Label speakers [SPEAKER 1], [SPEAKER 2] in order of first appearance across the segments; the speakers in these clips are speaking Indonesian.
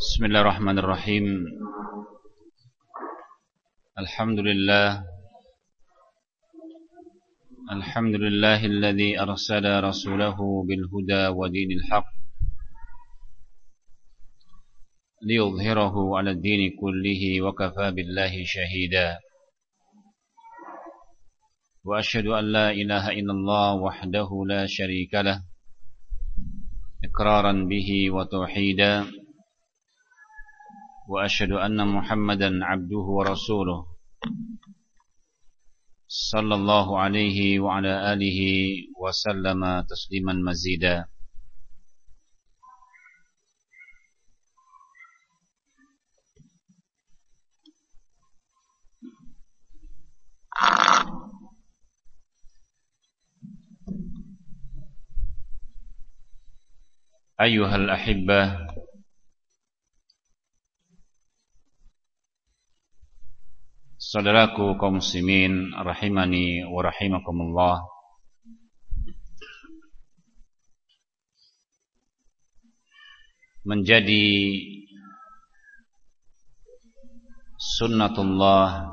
[SPEAKER 1] بسم الله الرحمن الرحيم. الحمد لله. الحمد لله الذي أرسل رسوله بالهدى ودين الحق ليظهره على الدين كله وكفى بالله شهيدا. وأشهد أن لا إله إلا الله وحده لا شريك له إقرارا به وتوحيدا. وأشهد أن محمدا عبده ورسوله صلى الله عليه وعلى آله وسلم تسليما مزيدا. أيها الأحبة Saudaraku kaum muslimin rahimani wa rahimakumullah. Menjadi sunnatullah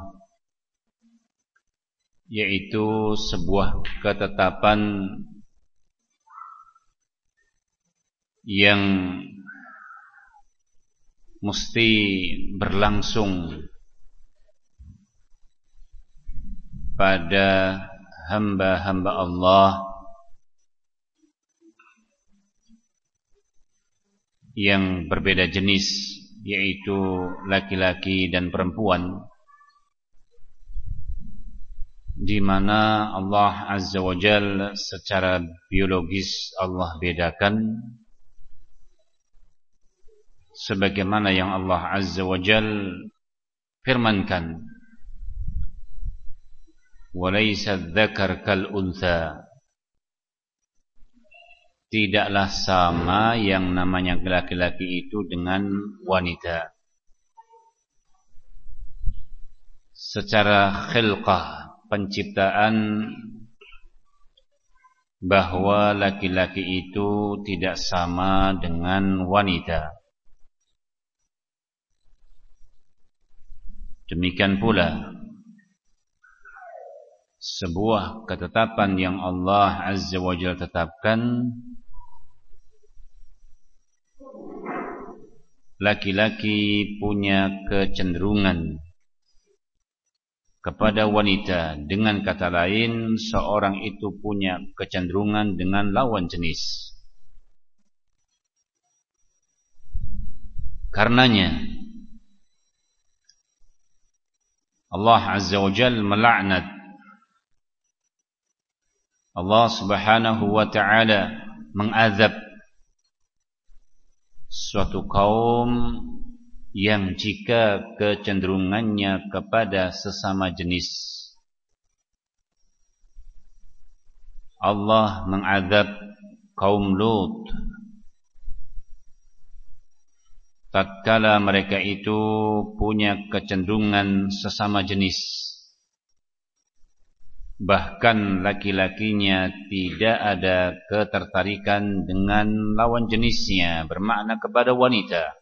[SPEAKER 1] yaitu sebuah ketetapan yang mesti berlangsung pada hamba-hamba Allah yang berbeda jenis yaitu laki-laki dan perempuan di mana Allah Azza wa Jal secara biologis Allah bedakan sebagaimana yang Allah Azza wa Jal firmankan dzakar kal untha. Tidaklah sama yang namanya laki-laki itu dengan wanita. Secara khilqah penciptaan bahwa laki-laki itu tidak sama dengan wanita. Demikian pula sebuah ketetapan yang Allah Azza wa Jalla tetapkan. Laki-laki punya kecenderungan kepada wanita. Dengan kata lain seorang itu punya kecenderungan dengan lawan jenis. Karenanya Allah Azza wa Jalla melaknat Allah Subhanahu wa taala mengazab suatu kaum yang jika kecenderungannya kepada sesama jenis. Allah mengazab kaum Lut. Tatkala mereka itu punya kecenderungan sesama jenis bahkan laki-lakinya tidak ada ketertarikan dengan lawan jenisnya bermakna kepada wanita.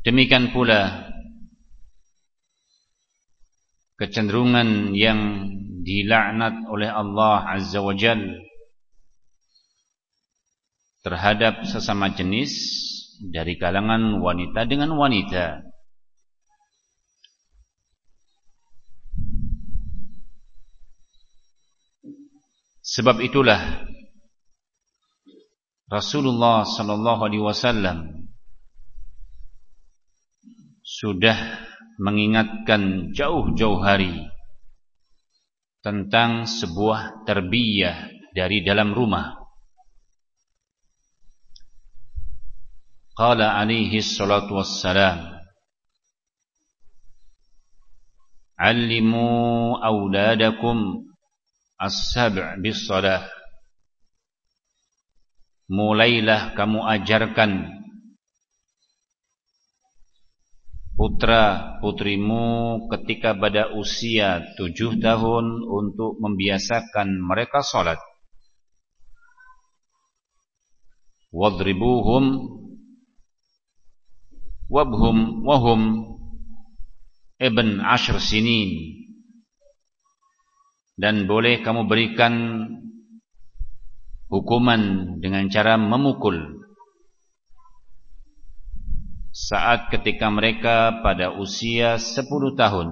[SPEAKER 1] Demikian pula kecenderungan yang dilaknat oleh Allah Azza wa Jal terhadap sesama jenis dari kalangan wanita dengan wanita Sebab itulah Rasulullah sallallahu alaihi wasallam sudah mengingatkan jauh-jauh hari tentang sebuah terbiyah dari dalam rumah. Qala alaihi salatu wassalam Allimu awladakum as-sab' bis-salah. Mulailah kamu ajarkan putra putrimu ketika pada usia tujuh tahun untuk membiasakan mereka salat. Wadribuhum wabhum wahum ibn ashr sinin dan boleh kamu berikan hukuman dengan cara memukul. Saat ketika mereka pada usia 10 tahun.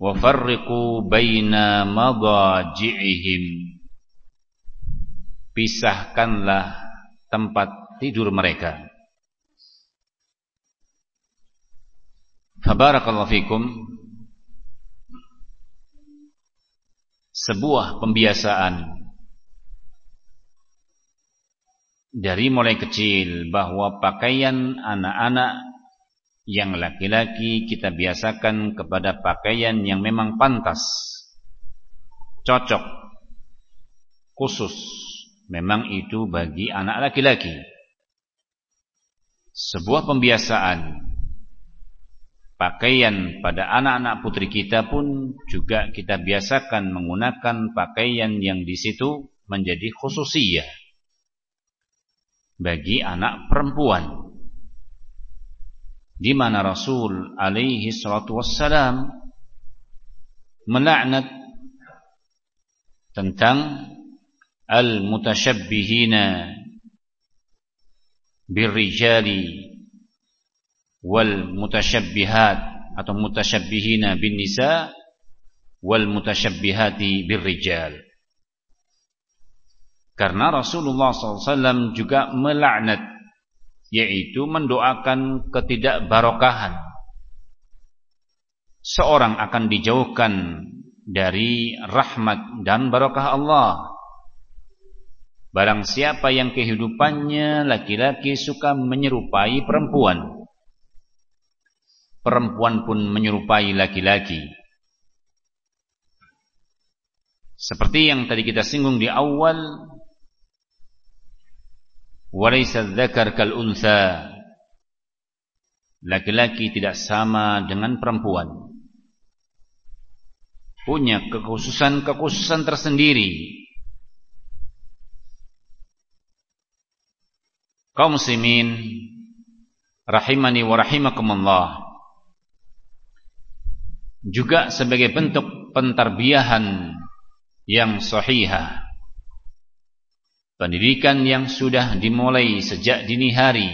[SPEAKER 1] Wa farriqu baina madaji'ihim. Pisahkanlah tempat tidur mereka Fabarakallahu fikum. Sebuah pembiasaan dari mulai kecil bahwa pakaian anak-anak yang laki-laki kita biasakan kepada pakaian yang memang pantas cocok khusus. Memang itu bagi anak laki-laki. Sebuah pembiasaan pakaian pada anak-anak putri kita pun juga kita biasakan menggunakan pakaian yang di situ menjadi khususiyah bagi anak perempuan. Di mana Rasul alaihi salatu wassalam melaknat tentang al-mutasyabbihina birrijali wal mutasyabbihat atau mutasyabbihina bin nisa wal mutasyabbihati bir rijal karena Rasulullah SAW juga melaknat yaitu mendoakan ketidakbarokahan. Seorang akan dijauhkan dari rahmat dan barakah Allah. Barang siapa yang kehidupannya laki-laki suka menyerupai perempuan perempuan pun menyerupai laki-laki. Seperti yang tadi kita singgung di awal, walaysa dzakar kal unsa. Laki-laki tidak sama dengan perempuan. Punya kekhususan-kekhususan tersendiri. Kaum muslimin rahimani wa rahimakumullah juga sebagai bentuk pentarbiyahan yang sahihah. Pendidikan yang sudah dimulai sejak dini hari.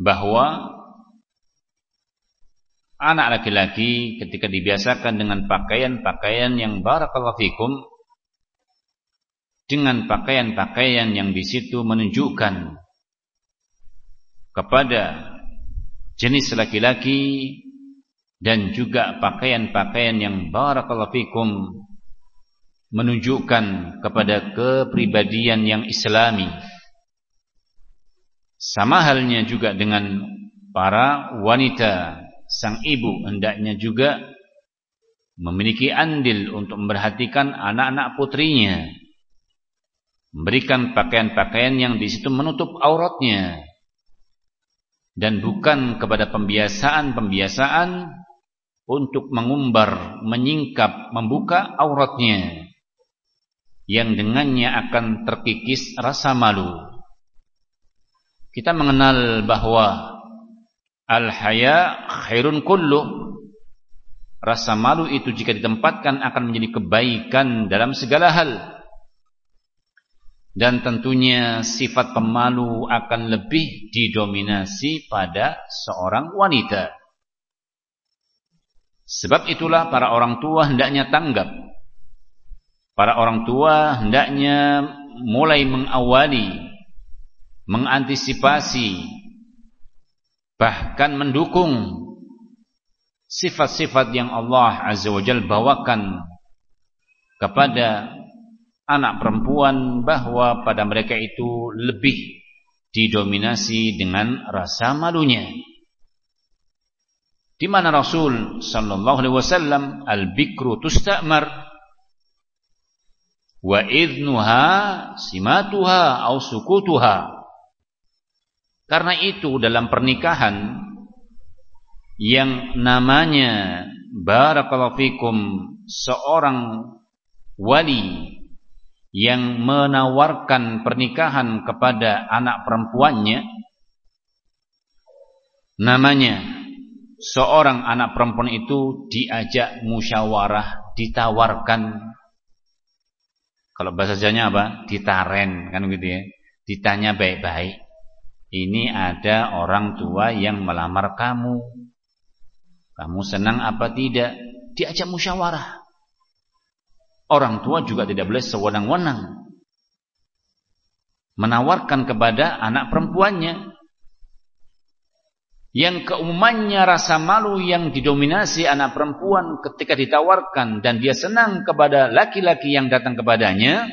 [SPEAKER 1] Bahwa anak laki-laki ketika dibiasakan dengan pakaian-pakaian yang barakallahu fikum dengan pakaian-pakaian yang di situ menunjukkan kepada jenis laki-laki dan juga pakaian-pakaian yang barakallahu fikum menunjukkan kepada kepribadian yang islami. Sama halnya juga dengan para wanita. Sang ibu hendaknya juga memiliki andil untuk memperhatikan anak-anak putrinya. Memberikan pakaian-pakaian yang di situ menutup auratnya. Dan bukan kepada pembiasaan-pembiasaan untuk mengumbar, menyingkap, membuka auratnya yang dengannya akan terkikis rasa malu. Kita mengenal bahwa al-haya khairun kullu. Rasa malu itu jika ditempatkan akan menjadi kebaikan dalam segala hal. Dan tentunya sifat pemalu akan lebih didominasi pada seorang wanita. Sebab itulah para orang tua hendaknya tanggap. Para orang tua hendaknya mulai mengawali, mengantisipasi, bahkan mendukung sifat-sifat yang Allah Azza wa Jal bawakan kepada anak perempuan bahwa pada mereka itu lebih didominasi dengan rasa malunya. Di mana Rasul sallallahu alaihi wasallam al-bikru tusta'mar wa idnuha simatuha au sukutuha. Karena itu dalam pernikahan yang namanya barakallahu fikum seorang wali yang menawarkan pernikahan kepada anak perempuannya namanya seorang anak perempuan itu diajak musyawarah ditawarkan. Kalau bahasa Jawanya apa? Ditaren kan gitu ya. Ditanya baik-baik. Ini ada orang tua yang melamar kamu. Kamu senang apa tidak? Diajak musyawarah. Orang tua juga tidak boleh sewenang-wenang. Menawarkan kepada anak perempuannya yang keumumannya rasa malu yang didominasi anak perempuan ketika ditawarkan dan dia senang kepada laki-laki yang datang kepadanya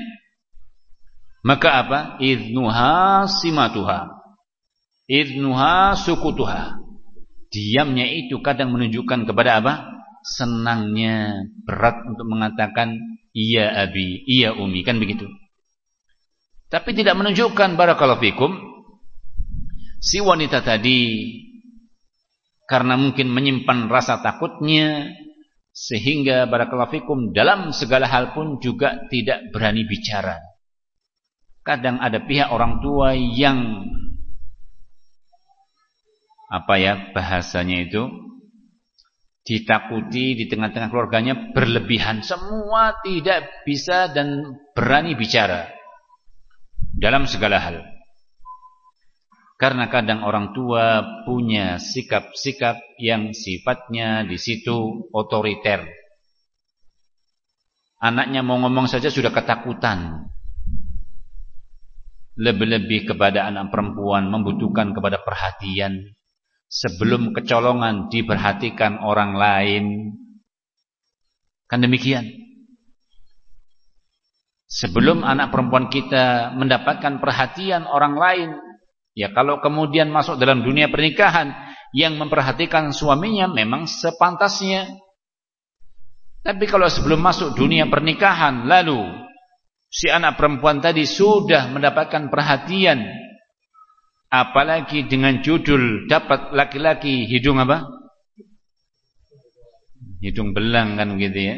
[SPEAKER 1] maka apa? Idnuha simatuha. Idnuha sukutuha. Diamnya itu kadang menunjukkan kepada apa? Senangnya. Berat untuk mengatakan iya abi, iya umi, kan begitu. Tapi tidak menunjukkan barakallahu fikum. Si wanita tadi karena mungkin menyimpan rasa takutnya sehingga barakallahu fikum dalam segala hal pun juga tidak berani bicara. Kadang ada pihak orang tua yang apa ya bahasanya itu ditakuti di tengah-tengah keluarganya berlebihan. Semua tidak bisa dan berani bicara dalam segala hal. Karena kadang orang tua punya sikap-sikap yang sifatnya di situ otoriter. Anaknya mau ngomong saja sudah ketakutan. Lebih-lebih kepada anak perempuan membutuhkan kepada perhatian sebelum kecolongan diperhatikan orang lain. Kan demikian. Sebelum anak perempuan kita mendapatkan perhatian orang lain, ya kalau kemudian masuk dalam dunia pernikahan yang memperhatikan suaminya memang sepantasnya. Tapi kalau sebelum masuk dunia pernikahan lalu si anak perempuan tadi sudah mendapatkan perhatian Apalagi dengan judul dapat laki-laki hidung apa? Hidung belang kan begitu ya.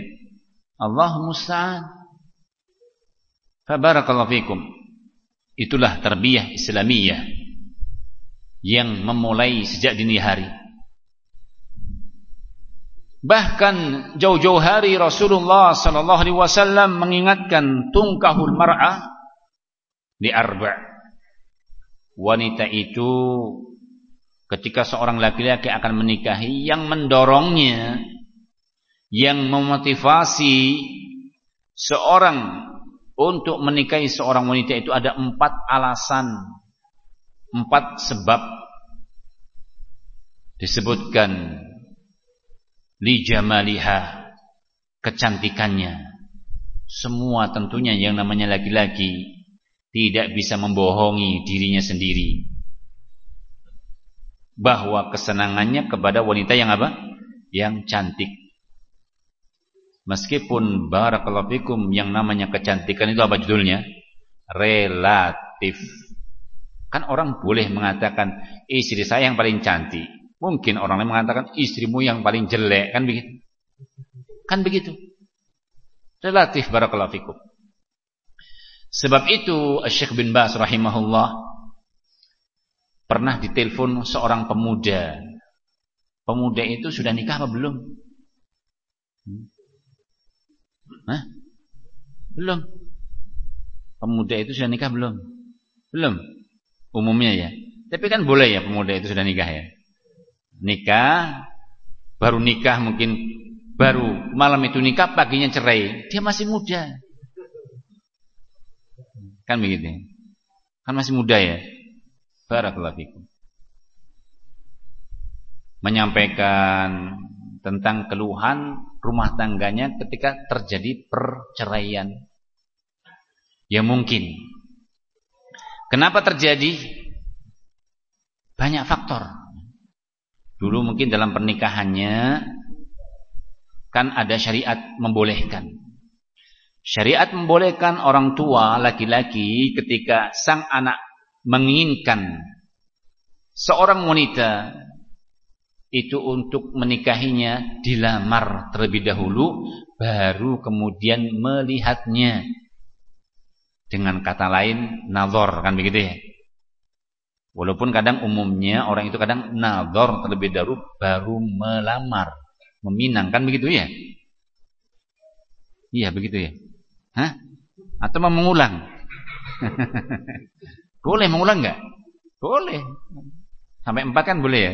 [SPEAKER 1] Allah musta'an. Fabarakallahu fikum. Itulah tarbiyah Islamiyah yang memulai sejak dini hari. Bahkan jauh-jauh hari Rasulullah sallallahu alaihi wasallam mengingatkan tungkahul mar'ah di arba' wanita itu ketika seorang laki-laki akan menikahi yang mendorongnya yang memotivasi seorang untuk menikahi seorang wanita itu ada empat alasan empat sebab disebutkan li jamaliha kecantikannya semua tentunya yang namanya laki-laki tidak bisa membohongi dirinya sendiri bahwa kesenangannya kepada wanita yang apa? Yang cantik. Meskipun barakallahu fikum yang namanya kecantikan itu apa judulnya? Relatif. Kan orang boleh mengatakan istri saya yang paling cantik. Mungkin orang lain mengatakan istrimu yang paling jelek, kan begitu? Kan begitu. Relatif barakallahu fikum. Sebab itu Syekh bin Bas rahimahullah pernah ditelepon seorang pemuda. Pemuda itu sudah nikah apa belum? Hah? Belum. Pemuda itu sudah nikah belum? Belum. Umumnya ya. Tapi kan boleh ya pemuda itu sudah nikah ya. Nikah baru nikah mungkin baru malam itu nikah paginya cerai. Dia masih muda. Kan begitu. Kan masih muda ya. Barakallahu fikum. Menyampaikan tentang keluhan rumah tangganya ketika terjadi perceraian. Ya mungkin. Kenapa terjadi? Banyak faktor. Dulu mungkin dalam pernikahannya kan ada syariat membolehkan Syariat membolehkan orang tua laki-laki ketika sang anak menginginkan seorang wanita itu untuk menikahinya dilamar terlebih dahulu baru kemudian melihatnya. Dengan kata lain nazar kan begitu ya. Walaupun kadang umumnya orang itu kadang nazar terlebih dahulu baru melamar, meminang kan begitu ya? Iya begitu ya. Hah? Atau mau mengulang? boleh mengulang nggak? Boleh. Sampai empat kan boleh ya?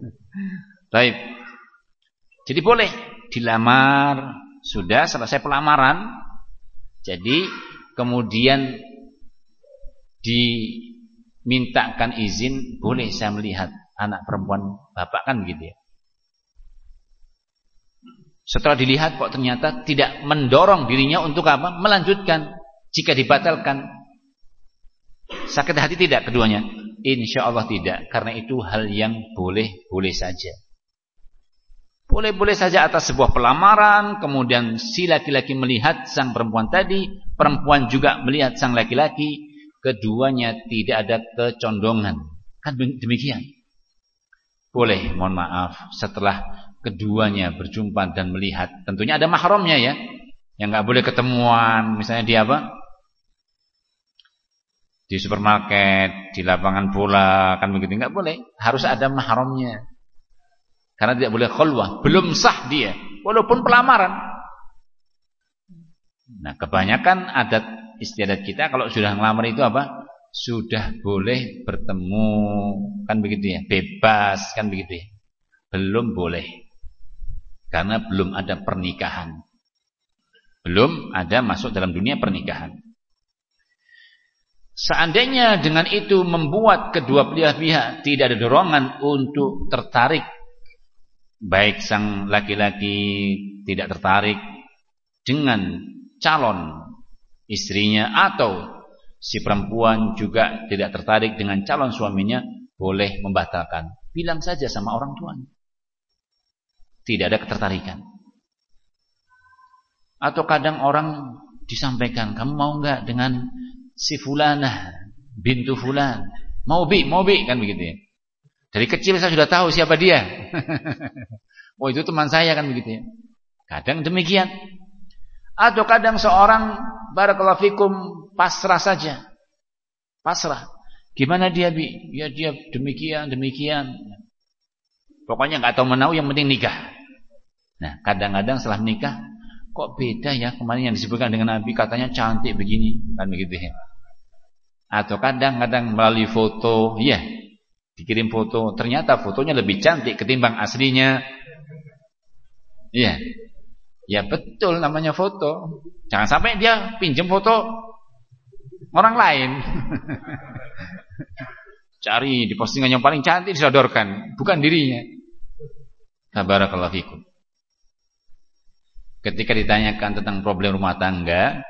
[SPEAKER 1] Baik. Jadi boleh dilamar, sudah selesai pelamaran. Jadi kemudian dimintakan izin, boleh saya melihat anak perempuan bapak kan gitu ya. Setelah dilihat kok ternyata tidak mendorong dirinya untuk apa? Melanjutkan. Jika dibatalkan sakit hati tidak keduanya? Insya Allah tidak, karena itu hal yang boleh-boleh saja. Boleh-boleh saja atas sebuah pelamaran, kemudian si laki-laki melihat sang perempuan tadi, perempuan juga melihat sang laki-laki, keduanya tidak ada kecondongan. Kan demikian. Boleh, mohon maaf, setelah keduanya berjumpa dan melihat, tentunya ada mahramnya ya, yang nggak boleh ketemuan, misalnya di apa? Di supermarket, di lapangan bola, kan begitu nggak boleh, harus ada mahramnya. Karena tidak boleh khulwah, belum sah dia walaupun pelamaran. Nah, kebanyakan adat istiadat kita kalau sudah ngelamar itu apa? Sudah boleh bertemu, kan begitu ya, bebas kan begitu ya. Belum boleh. Karena belum ada pernikahan. Belum ada masuk dalam dunia pernikahan. Seandainya dengan itu membuat kedua belah pihak tidak ada dorongan untuk tertarik baik sang laki-laki tidak tertarik dengan calon istrinya atau si perempuan juga tidak tertarik dengan calon suaminya boleh membatalkan. Bilang saja sama orang tuanya. Tidak ada ketertarikan. Atau kadang orang disampaikan kamu mau enggak dengan si fulanah bintu fulan? Mau bi mau bi kan begitu ya dari kecil saya sudah tahu siapa dia. oh itu teman saya kan begitu ya. Kadang demikian. Atau kadang seorang barakallahu fikum pasrah saja. Pasrah. Gimana dia bi? Ya dia demikian, demikian. Pokoknya nggak tahu menau yang penting nikah. Nah, kadang-kadang setelah nikah kok beda ya kemarin yang disebutkan dengan Nabi katanya cantik begini kan begitu ya. Atau kadang-kadang melalui foto, ya dikirim foto, ternyata fotonya lebih cantik ketimbang aslinya. Iya. Ya betul namanya foto. Jangan sampai dia pinjam foto orang lain. Cari di postingan yang paling cantik disodorkan, bukan dirinya. Tabarakallahu fikum. Ketika ditanyakan tentang problem rumah tangga,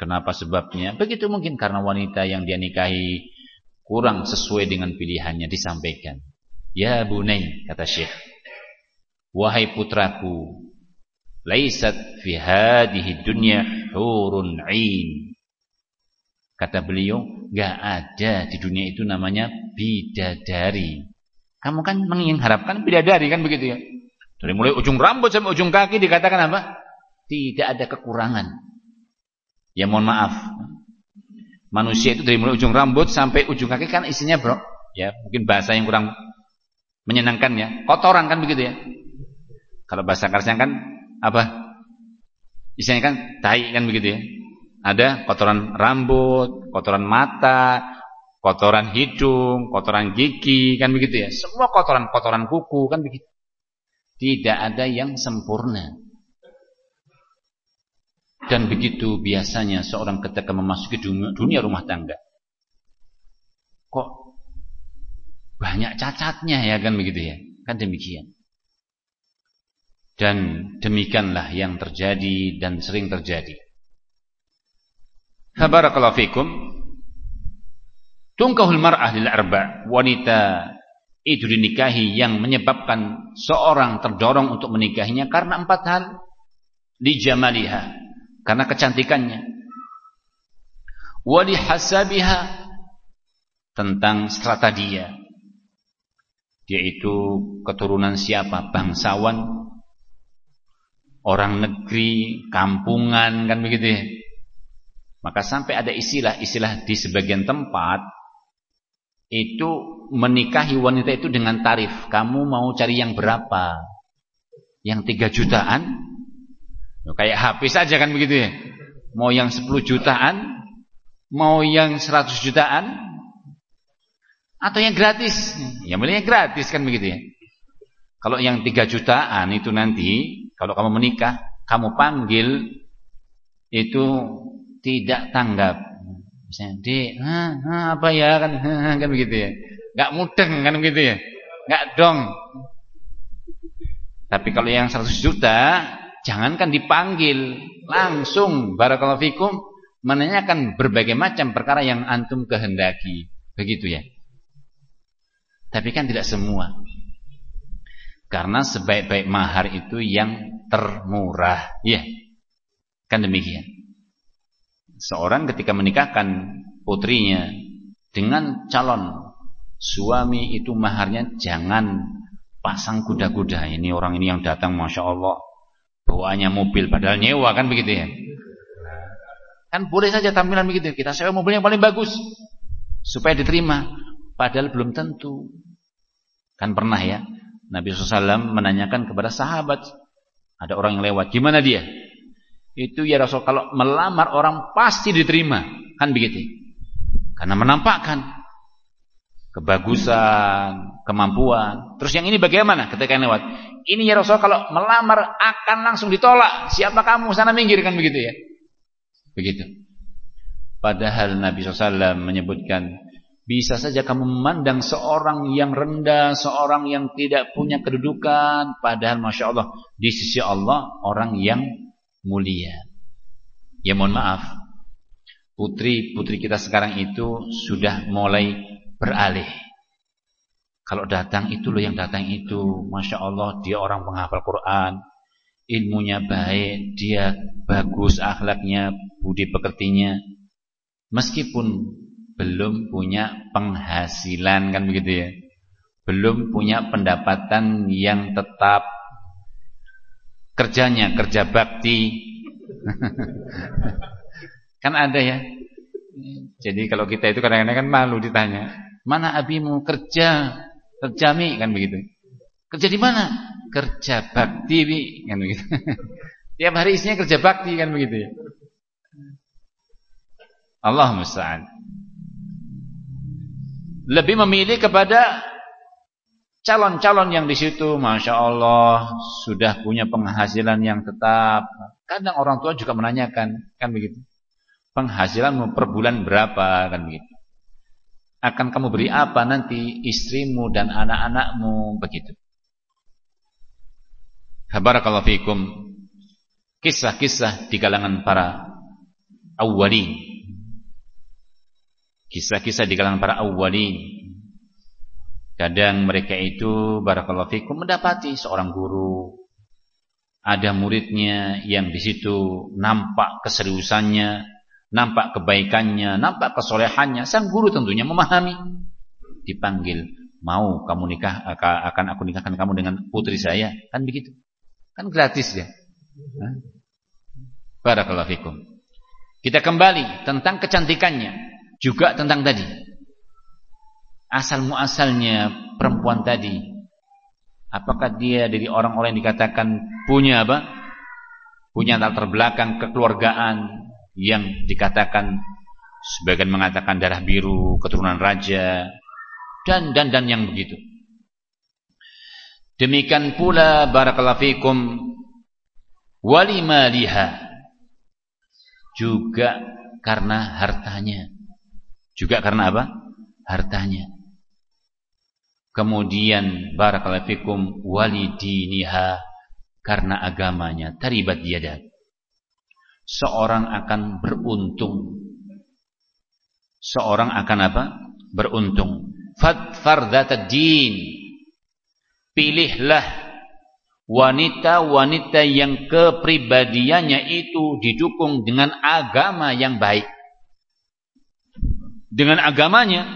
[SPEAKER 1] kenapa sebabnya? Begitu mungkin karena wanita yang dia nikahi kurang sesuai dengan pilihannya disampaikan. Ya bunai kata Syekh. Wahai putraku, laisat fi hadhihi dunya hurun 'ain. Kata beliau, enggak ada di dunia itu namanya bidadari. Kamu kan mengharapkan bidadari kan begitu ya? Dari mulai ujung rambut sampai ujung kaki dikatakan apa? Tidak ada kekurangan. Ya mohon maaf, manusia itu dari mulai ujung rambut sampai ujung kaki kan isinya bro. Ya mungkin bahasa yang kurang menyenangkan ya. Kotoran kan begitu ya. Kalau bahasa kersnya kan apa? Isinya kan tai kan begitu ya. Ada kotoran rambut kotoran mata kotoran hidung kotoran gigi kan begitu ya. Semua kotoran-kotoran kuku kan begitu. Tidak ada yang sempurna dan begitu biasanya seorang ketika memasuki dunia, dunia rumah tangga. Kok banyak cacatnya ya kan begitu ya. Kan demikian. Dan demikianlah yang terjadi dan sering terjadi. Barakallahu fikum. Tungkahul mar'ah lil arba. Wanita itu dinikahi yang menyebabkan seorang terdorong untuk menikahinya karena empat hal. Di jamaliha karena kecantikannya. Wali hasabiha tentang strata dia. Dia itu keturunan siapa? Bangsawan orang negeri, kampungan kan begitu ya. Maka sampai ada istilah-istilah di sebagian tempat itu menikahi wanita itu dengan tarif. Kamu mau cari yang berapa? Yang tiga jutaan? Kayak HP saja kan begitu ya. Mau yang 10 jutaan? Mau yang 100 jutaan? Atau yang gratis? Yang yang gratis kan begitu ya. Kalau yang 3 jutaan itu nanti kalau kamu menikah, kamu panggil itu tidak tanggap. Misalnya, "Dek, ha, ha, apa ya?" kan ha, kan begitu ya. Enggak mudeng kan begitu ya. Enggak dong. Tapi kalau yang 100 juta, jangankan dipanggil, langsung barakallahu fikum menanyakan berbagai macam perkara yang antum kehendaki. Begitu ya. Tapi kan tidak semua. Karena sebaik-baik mahar itu yang termurah. Ya. Kan demikian seorang ketika menikahkan putrinya dengan calon suami itu maharnya jangan pasang kuda-kuda. Ini orang ini yang datang Masya Allah bawaannya mobil padahal nyewa kan begitu ya. Kan boleh saja tampilan begitu. Kita sewa mobil yang paling bagus supaya diterima. Padahal belum tentu. Kan pernah ya. Nabi SAW menanyakan kepada sahabat. Ada orang yang lewat. Gimana dia? Itu ya Rasul kalau melamar orang pasti diterima. Kan begitu. Karena menampakkan kebagusan, kemampuan. Terus yang ini bagaimana ketika yang lewat? Ini ya Rasul kalau melamar akan langsung ditolak. Siapa kamu? Sana minggir kan begitu ya. Begitu. Padahal Nabi SAW menyebutkan bisa saja kamu memandang seorang yang rendah, seorang yang tidak punya kedudukan, padahal masya Allah di sisi Allah orang yang mulia. Ya mohon maaf, putri-putri kita sekarang itu sudah mulai beralih. Kalau datang itu loh yang datang itu, masya Allah dia orang penghafal Quran, ilmunya baik, dia bagus akhlaknya, budi pekertinya, meskipun belum punya penghasilan kan begitu ya, belum punya pendapatan yang tetap. Kerjanya kerja bakti. Kan ada ya? Jadi kalau kita itu kadang-kadang kan malu ditanya mana abimu? Kerja kerja mi kan begitu. Kerja di mana? Kerja bakti kan begitu. Tiap hari isinya kerja bakti kan begitu ya. Allah musta'an. Lebih memilih kepada calon-calon yang di situ. Masya Allah sudah punya penghasilan yang tetap. Kadang orang tua juga menanyakan kan begitu. Penghasilan per bulan berapa kan begitu akan kamu beri apa nanti istrimu dan anak-anakmu? Begitu. Barakallahu fikum. Kisah-kisah di kalangan para awwalin. Kisah-kisah di kalangan para awwalin. Kadang mereka itu barakallahu fikum mendapati seorang guru. Ada muridnya yang di situ nampak keseriusannya, nampak kebaikannya, nampak kesolehannya. Sang guru tentunya memahami. Dipanggil, mau kamu nikah akan aku nikahkan kamu dengan putri saya, kan begitu. Kan gratis ya. Barakallahu fikum. Kita kembali tentang kecantikannya, juga tentang tadi asal muasalnya perempuan tadi apakah dia dari orang-orang yang dikatakan punya apa punya latar belakang kekeluargaan yang dikatakan sebagian mengatakan darah biru keturunan raja dan dan dan yang begitu. Demikian pula barakallahu fikum walimaliha juga karena hartanya. Juga karena apa? Hartanya. Kemudian barakallahu fikum walidiniha karena agamanya taribat yada. Seorang akan beruntung. Seorang akan apa? Beruntung. Fadfar din. Pilihlah wanita-wanita yang kepribadiannya itu didukung dengan agama yang baik. Dengan agamanya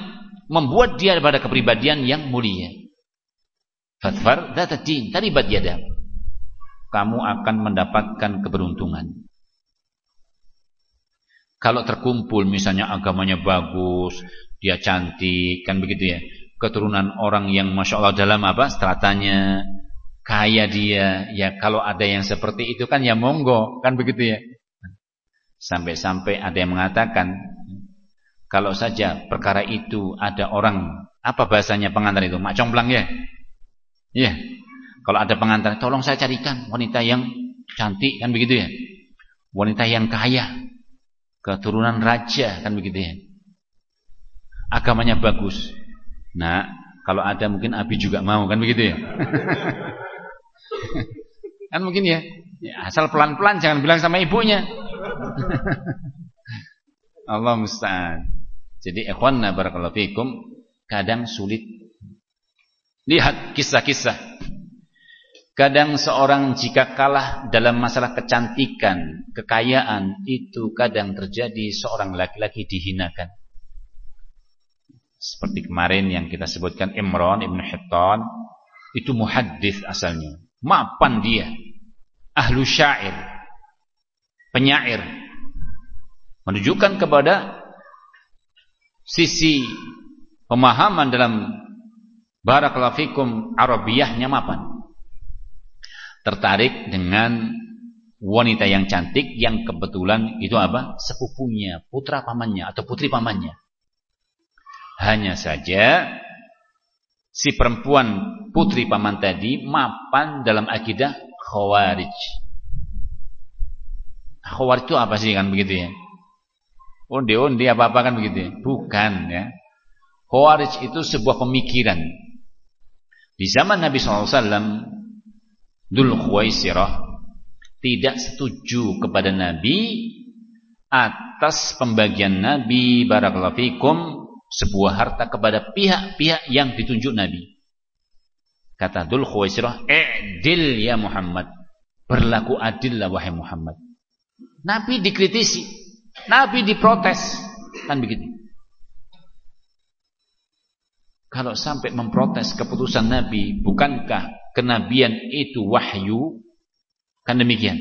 [SPEAKER 1] membuat dia pada kepribadian yang mulia. Fatfar datadin taribat yada. kamu akan mendapatkan keberuntungan. Kalau terkumpul misalnya agamanya bagus, dia cantik, kan begitu ya. Keturunan orang yang Masya Allah dalam apa? Stratanya, kaya dia. Ya kalau ada yang seperti itu kan ya monggo, kan begitu ya. Sampai-sampai ada yang mengatakan, kalau saja perkara itu ada orang, apa bahasanya pengantar itu? Mak comblang ya? Iya. Kalau ada pengantar, tolong saya carikan wanita yang cantik, kan begitu ya. Wanita yang kaya keturunan raja kan begitu ya. Agamanya bagus. Nah, kalau ada mungkin Abi juga mau kan begitu ya. kan mungkin ya. ya asal pelan-pelan jangan bilang sama ibunya. Allah musta'an. Jadi ikhwanna barakallahu fikum kadang sulit lihat kisah-kisah Kadang seorang jika kalah dalam masalah kecantikan, kekayaan, itu kadang terjadi seorang laki-laki dihinakan. Seperti kemarin yang kita sebutkan Imran Ibn Hittan, itu muhaddis asalnya. Mapan dia. Ahlu syair. Penyair. Menunjukkan kepada sisi pemahaman dalam barakallahu fikum Arabiyahnya mapan tertarik dengan wanita yang cantik yang kebetulan itu apa? sepupunya, putra pamannya atau putri pamannya. Hanya saja si perempuan putri paman tadi mapan dalam akidah khawarij. Khawarij itu apa sih kan begitu ya? Onde-onde apa-apa kan begitu ya? Bukan ya. Khawarij itu sebuah pemikiran. Di zaman Nabi SAW Dul Khuwaisirah tidak setuju kepada Nabi atas pembagian Nabi barakallahu fikum sebuah harta kepada pihak-pihak yang ditunjuk Nabi. Kata Dul Khuwaisirah, "I'dil ya Muhammad." Berlaku adillah wahai Muhammad. Nabi dikritisi, Nabi diprotes, kan begitu. Kalau sampai memprotes keputusan Nabi, bukankah kenabian itu wahyu. Kan demikian.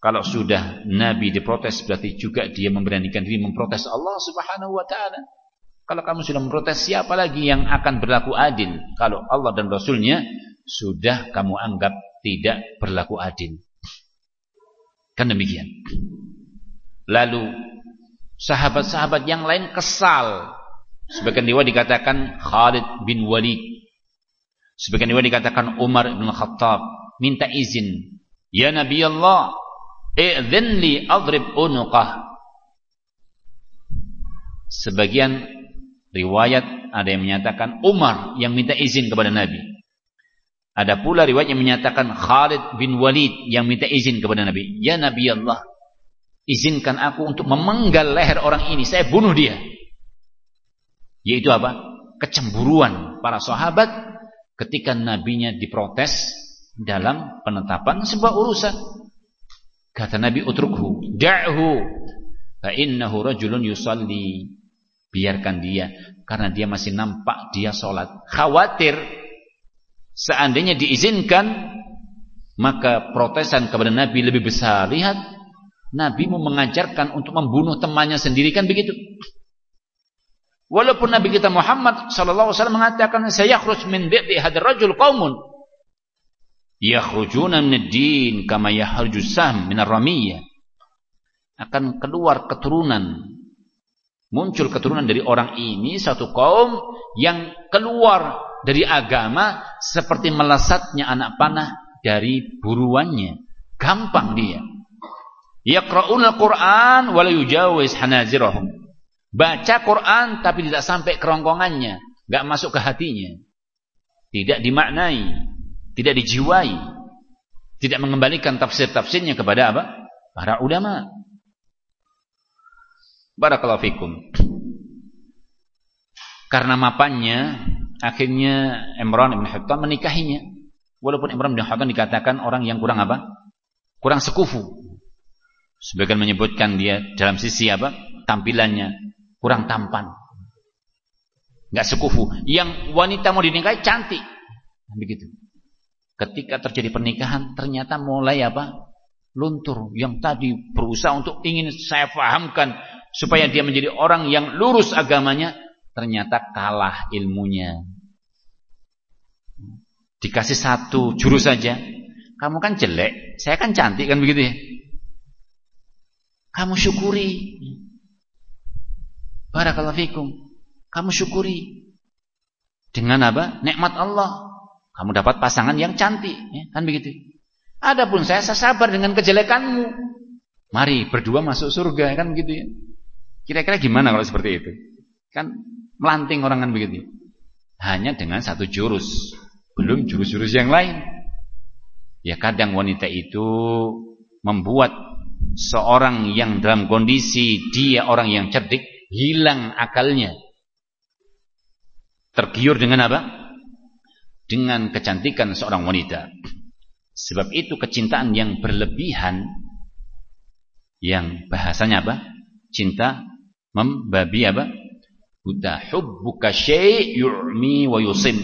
[SPEAKER 1] Kalau sudah nabi diprotes berarti juga dia memberanikan diri memprotes Allah Subhanahu wa taala. Kalau kamu sudah memprotes siapa lagi yang akan berlaku adil? Kalau Allah dan Rasulnya sudah kamu anggap tidak berlaku adil. Kan demikian. Lalu sahabat-sahabat yang lain kesal. Sebagian dewa dikatakan Khalid bin Walid Sebagian riwayat dikatakan Umar bin Khattab minta izin, "Ya Nabi Allah, i'dhin li adrib unuqah." Sebagian riwayat ada yang menyatakan Umar yang minta izin kepada Nabi. Ada pula riwayat yang menyatakan Khalid bin Walid yang minta izin kepada Nabi. Ya Nabi Allah, izinkan aku untuk memenggal leher orang ini, saya bunuh dia. Yaitu apa? Kecemburuan para sahabat ketika nabinya diprotes dalam penetapan sebuah urusan. Kata Nabi utrukhu, da'hu fa innahu rajulun yusalli. Biarkan dia karena dia masih nampak dia salat. Khawatir seandainya diizinkan maka protesan kepada Nabi lebih besar. Lihat, Nabi mau mengajarkan untuk membunuh temannya sendiri kan begitu. Walaupun Nabi kita Muhammad sallallahu alaihi wasallam mengatakan sayakhruj min bi'ti hadzal rajul qaumun. Yakhrujuna min ad-din kama yakhruju sam min ar-ramiyah akan keluar keturunan muncul keturunan dari orang ini satu kaum yang keluar dari agama seperti melesatnya anak panah dari buruannya. Gampang dia. Yaqra'una al-Qur'an wa la yujawiz hanazirahum Baca Quran tapi tidak sampai kerongkongannya, nggak masuk ke hatinya. Tidak dimaknai, tidak dijiwai. Tidak mengembalikan tafsir-tafsirnya kepada apa? Para ulama. Barakallahu fikum. Karena mapannya, akhirnya Imran bin Hattan menikahinya. Walaupun Imran bin Hattan dikatakan orang yang kurang apa? Kurang sekufu. Sebagian menyebutkan dia dalam sisi apa? Tampilannya kurang tampan. Enggak sekufu. Yang wanita mau dinikahi cantik. Begitu. ketika terjadi pernikahan ternyata mulai apa? luntur. Yang tadi berusaha untuk ingin saya pahamkan supaya dia menjadi orang yang lurus agamanya, ternyata kalah ilmunya. Dikasih satu jurus saja. Kamu kan jelek, saya kan cantik kan begitu ya. Kamu syukuri. Barakallahu fikum. Kamu syukuri. Dengan apa? Nikmat Allah. Kamu dapat pasangan yang cantik, ya, kan begitu. Adapun saya, saya sabar dengan kejelekanmu. Mari berdua masuk surga, kan begitu ya. Kira-kira gimana kalau seperti itu? Kan melanting orang kan begitu. Hanya dengan satu jurus belum jurus-jurus yang lain. Ya kadang wanita itu membuat seorang yang dalam kondisi dia orang yang cerdik hilang akalnya. Tergiur dengan apa? Dengan kecantikan seorang wanita. Sebab itu kecintaan yang berlebihan yang bahasanya apa? Cinta membabi apa? Buta hubbuka syai' yu'mi wa yusim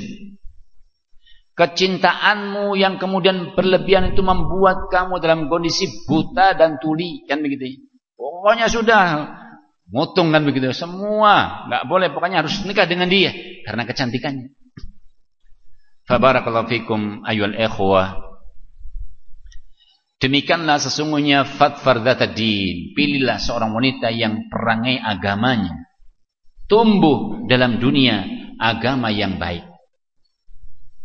[SPEAKER 1] Kecintaanmu yang kemudian berlebihan itu membuat kamu dalam kondisi buta dan tuli kan begitu. Pokoknya sudah mutung kan begitu. Semua nggak boleh pokoknya harus nikah dengan dia karena kecantikannya. Fabarakallahu fikum ayyuhal ikhwah. Demikianlah sesungguhnya fatfar din. Pilihlah seorang wanita yang perangai agamanya. Tumbuh dalam dunia agama yang baik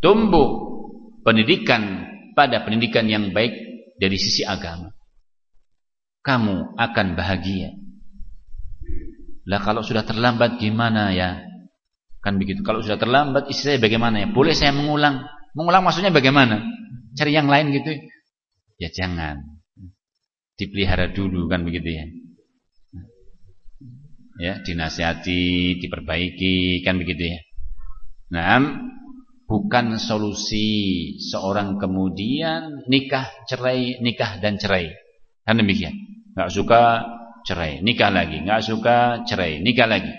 [SPEAKER 1] tumbuh pendidikan pada pendidikan yang baik dari sisi agama. Kamu akan bahagia. Lah kalau sudah terlambat gimana ya? Kan begitu. Kalau sudah terlambat istri saya bagaimana ya? Boleh saya mengulang? Mengulang maksudnya bagaimana? Cari yang lain gitu. Ya jangan. Dipelihara dulu kan begitu ya. Ya, dinasihati, diperbaiki kan begitu ya. Nah, bukan solusi seorang kemudian nikah cerai nikah dan cerai kan demikian nggak suka cerai. Nikah lagi. Nggak suka cerai. Nikah lagi.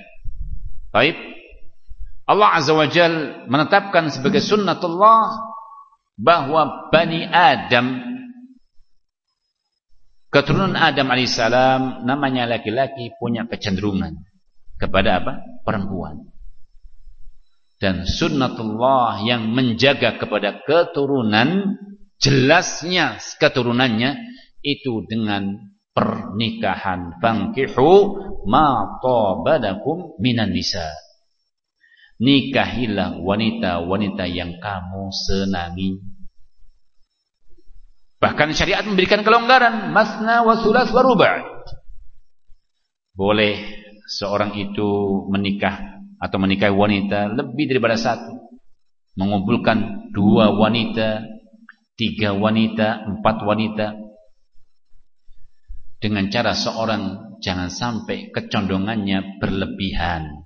[SPEAKER 1] Baik. Allah azza wajal menetapkan sebagai sunnatullah bahwa bani Adam keturunan Adam alaihissalam namanya laki-laki punya kecenderungan kepada apa? Perempuan. Dan sunnatullah yang menjaga kepada keturunan jelasnya keturunannya itu dengan pernikahan fankihu ma tabadakum minan nisa. Nikahilah wanita-wanita yang kamu senangi. Bahkan syariat memberikan kelonggaran masna wa sulas wa ruba' boleh seorang itu menikah atau menikahi wanita lebih daripada satu. Mengumpulkan dua wanita tiga wanita empat wanita dengan cara seorang jangan sampai kecondongannya berlebihan.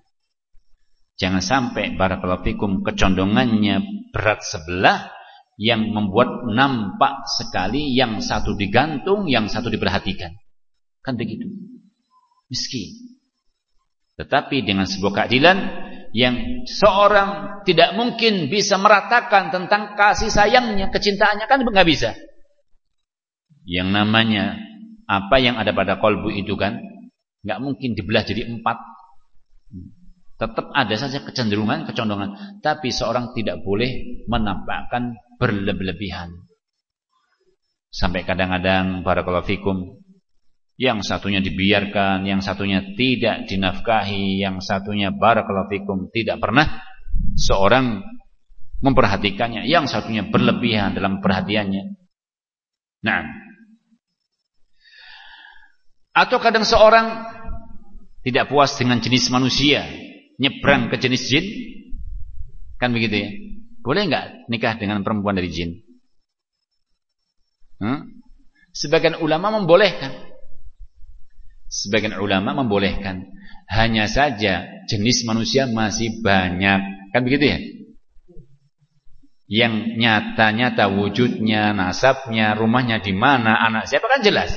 [SPEAKER 1] Jangan sampai barakallahu fikum kecondongannya berat sebelah yang membuat nampak sekali yang satu digantung yang satu diperhatikan. Kan begitu? Miskin. Tetapi dengan sebuah keadilan yang seorang tidak mungkin bisa meratakan tentang kasih sayangnya, kecintaannya kan nggak bisa. Yang namanya apa yang ada pada kolbu itu kan nggak mungkin dibelah jadi empat. Tetap ada saja kecenderungan, kecondongan. Tapi seorang tidak boleh menampakkan berlebihan. Sampai kadang-kadang para fikum yang satunya dibiarkan, yang satunya tidak dinafkahi, yang satunya barakallahu fikum tidak pernah seorang memperhatikannya, yang satunya berlebihan dalam perhatiannya. Nah, atau kadang seorang tidak puas dengan jenis manusia, nyebrang ke jenis jin, kan begitu ya? Boleh nggak nikah dengan perempuan dari jin? Hmm? Sebagian ulama membolehkan Sebagian ulama membolehkan. Hanya saja jenis manusia masih banyak. Kan begitu ya? Yang nyata-nyata wujudnya, nasabnya, rumahnya di mana, anak siapa kan jelas.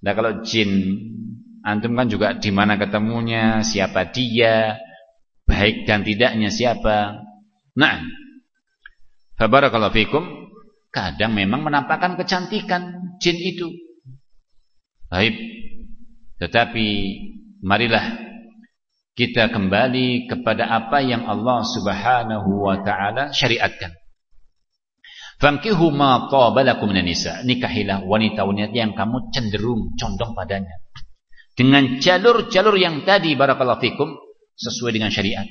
[SPEAKER 1] Nah kalau jin, antum kan juga di mana ketemunya, siapa dia, baik dan tidaknya siapa. Nah, Fabarakallahu fikum. Kadang memang menampakkan kecantikan jin itu. Baik. Tetapi marilah kita kembali kepada apa yang Allah Subhanahu wa taala syariatkan. Fankihu ma tabalakum nisa. Nikahilah wanita-wanita yang kamu cenderung condong padanya. Dengan jalur-jalur yang tadi barakallahu fikum sesuai dengan syariat.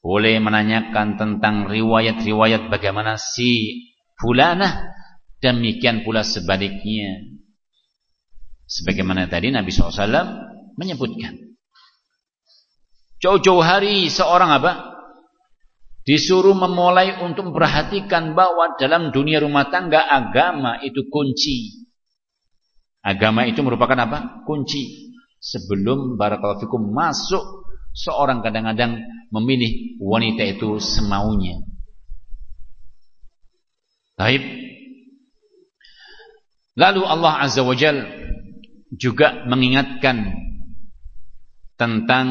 [SPEAKER 1] Boleh menanyakan tentang riwayat-riwayat bagaimana si fulanah demikian pula sebaliknya. Sebagaimana tadi Nabi SAW menyebutkan. Jauh-jauh hari seorang apa? Disuruh memulai untuk memperhatikan bahwa dalam dunia rumah tangga agama itu kunci. Agama itu merupakan apa? Kunci. Sebelum barakallahu fikum masuk seorang kadang-kadang memilih wanita itu semaunya. Baik. Lalu Allah Azza wa Jal juga mengingatkan tentang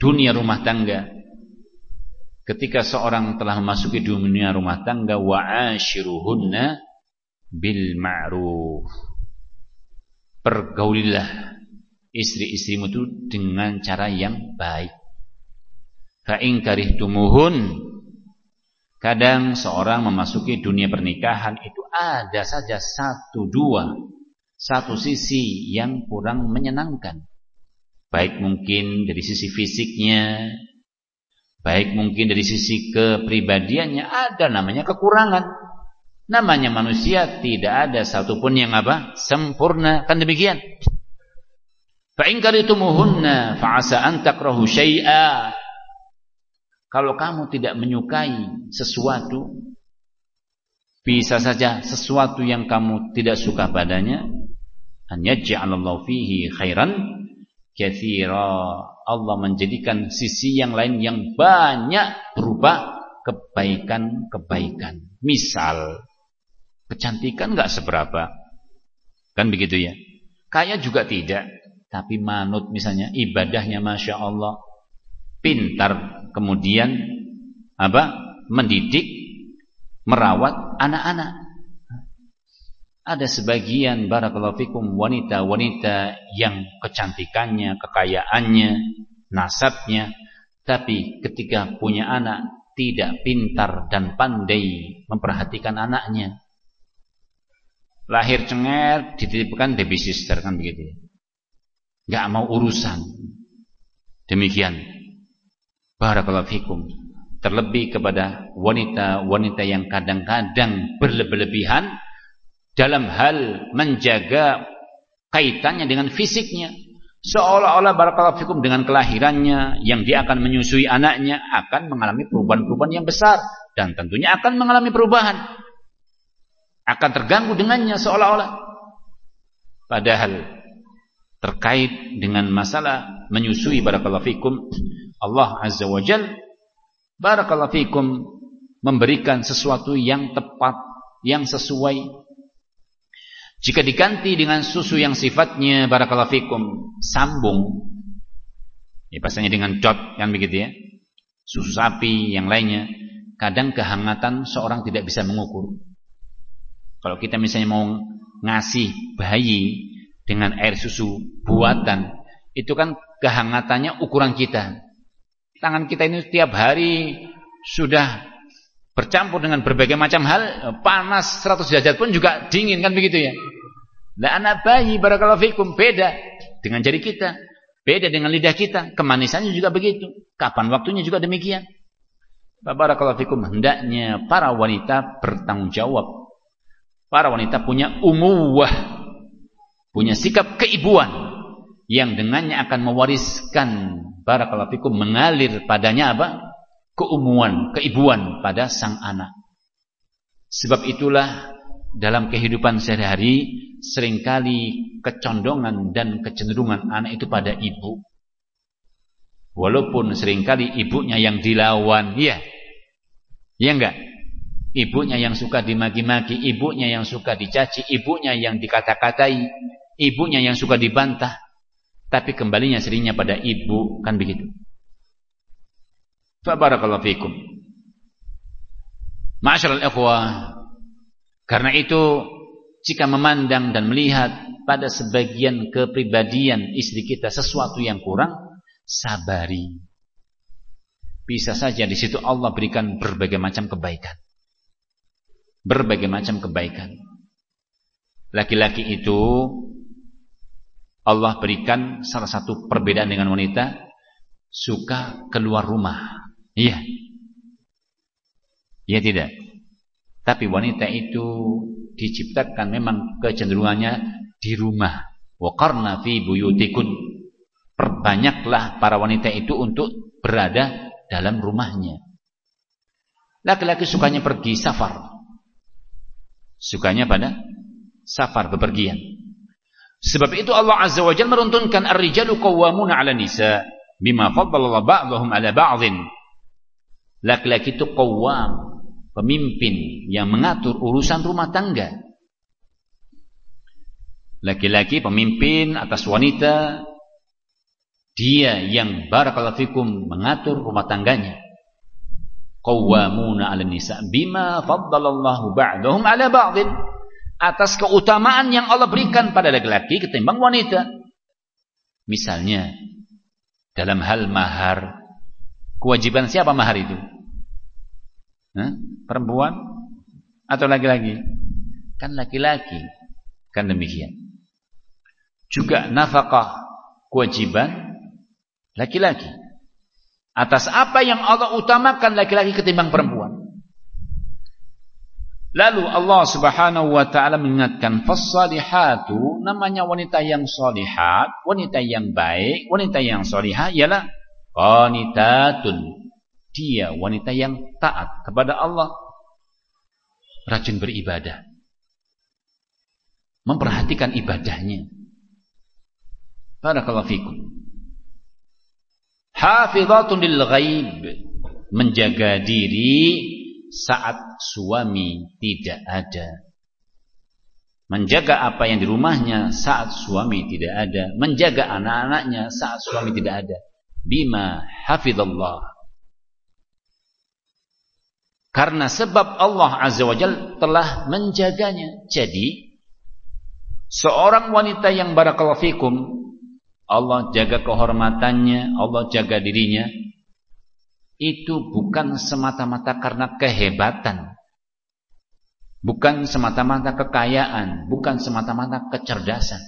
[SPEAKER 1] dunia rumah tangga ketika seorang telah memasuki dunia rumah tangga wa ashiruhunna bil ma'ruf. Pergaulilah istri-istrimu itu dengan cara yang baik. Fa in karihtumuhun kadang seorang memasuki dunia pernikahan itu ada saja satu dua satu sisi yang kurang menyenangkan. Baik mungkin dari sisi fisiknya Baik mungkin dari sisi kepribadiannya ada namanya kekurangan. Namanya manusia tidak ada satupun yang apa? Sempurna. Kan demikian. Fa'asa syai'a. Kalau kamu tidak menyukai sesuatu, bisa saja sesuatu yang kamu tidak suka padanya, an yaj'alallahu fihi khairan Allah menjadikan sisi yang lain yang banyak berupa kebaikan-kebaikan. Misal, kecantikan nggak seberapa. Kan begitu ya. Kaya juga tidak. Tapi manut misalnya, ibadahnya Masya Allah. Pintar, kemudian apa? mendidik, merawat anak-anak. Ada sebagian barakallahu fikum wanita-wanita yang kecantikannya, kekayaannya, nasabnya, tapi ketika punya anak tidak pintar dan pandai memperhatikan anaknya. Lahir cengar dititipkan baby sister kan begitu. Enggak mau urusan. Demikian. Barakallahu fikum. Terlebih kepada wanita-wanita yang kadang-kadang berlebihan dalam hal menjaga kaitannya dengan fisiknya. Seolah-olah barakallahu fikum dengan kelahirannya yang dia akan menyusui anaknya akan mengalami perubahan-perubahan yang besar dan tentunya akan mengalami perubahan. Akan terganggu dengannya seolah-olah. Padahal terkait dengan masalah menyusui barakallahu fikum Allah azza wajal barakallahu fikum memberikan sesuatu yang tepat yang sesuai jika diganti dengan susu yang sifatnya barakallahu fikum sambung ya pastinya dengan dot kan begitu ya. Susu sapi yang lainnya, kadang kehangatan seorang tidak bisa mengukur. Kalau kita misalnya mau ngasih bayi dengan air susu buatan, itu kan kehangatannya ukuran kita. Tangan kita ini setiap hari sudah bercampur dengan berbagai macam hal, panas 100 derajat pun juga dingin kan begitu ya. Nah anak bayi barakallahu fikum beda dengan jari kita, beda dengan lidah kita, kemanisannya juga begitu. Kapan waktunya juga demikian. Barakallahu fikum hendaknya para wanita bertanggung jawab. Para wanita punya umuwah, punya sikap keibuan yang dengannya akan mewariskan barakallahu fikum mengalir padanya apa? Keumuan, keibuan pada sang anak. Sebab itulah dalam kehidupan sehari-hari sering kali kecondongan dan kecenderungan anak itu pada ibu. Walaupun sering kali ibunya yang dilawan, ya. Ya enggak? Ibunya yang suka dimaki-maki, ibunya yang suka dicaci, ibunya yang dikata-katai, ibunya yang suka dibantah. Tapi kembalinya seringnya pada ibu, kan begitu. Fabarakallahu fikum. Ma'asyiral ikhwah, karena itu jika memandang dan melihat pada sebagian kepribadian istri kita sesuatu yang kurang, sabari. Bisa saja di situ Allah berikan berbagai macam kebaikan. Berbagai macam kebaikan. Laki-laki itu Allah berikan salah satu perbedaan dengan wanita suka keluar rumah. Iya. Iya tidak. Tapi wanita itu diciptakan memang kecenderungannya di rumah. Wa qarna fi buyutikun. Perbanyaklah para wanita itu untuk berada dalam rumahnya. Laki-laki sukanya pergi safar. Sukanya pada safar bepergian. Sebab itu Allah Azza wa Jalla meruntunkan ar-rijalu qawwamuna 'ala nisa bima faddala ba'dhum 'ala ba'dhin. Laki-laki itu qawwam, pemimpin yang mengatur urusan rumah tangga. Laki-laki pemimpin atas wanita dia yang barakallahu fikum mengatur rumah tangganya. Qawwamuna 'ala nisa bima faddalallahu ba'dahum 'ala ba'din. Atas keutamaan yang Allah berikan pada laki-laki ketimbang wanita. Misalnya dalam hal mahar, kewajiban siapa mahar itu? Hah? Perempuan atau laki-laki? Kan laki-laki. Kan demikian. Juga nafkah kewajiban laki-laki. Atas apa yang Allah utamakan laki-laki ketimbang perempuan. Lalu Allah Subhanahu wa taala mengingatkan fasalihatu namanya wanita yang salihat, wanita yang baik, wanita yang salihah ialah qanitatun. Dia wanita yang taat kepada Allah. Rajin beribadah. Memperhatikan ibadahnya. Barakallahu fikum hafizatun lil ghaib menjaga diri saat suami tidak ada menjaga apa yang di rumahnya saat suami tidak ada menjaga anak-anaknya saat suami tidak ada bima hafizallah. Karena sebab Allah azza wajal telah menjaganya. Jadi seorang wanita yang barakallahu fikum Allah jaga kehormatannya, Allah jaga dirinya, itu bukan semata-mata karena kehebatan, bukan semata-mata kekayaan, bukan semata-mata kecerdasan,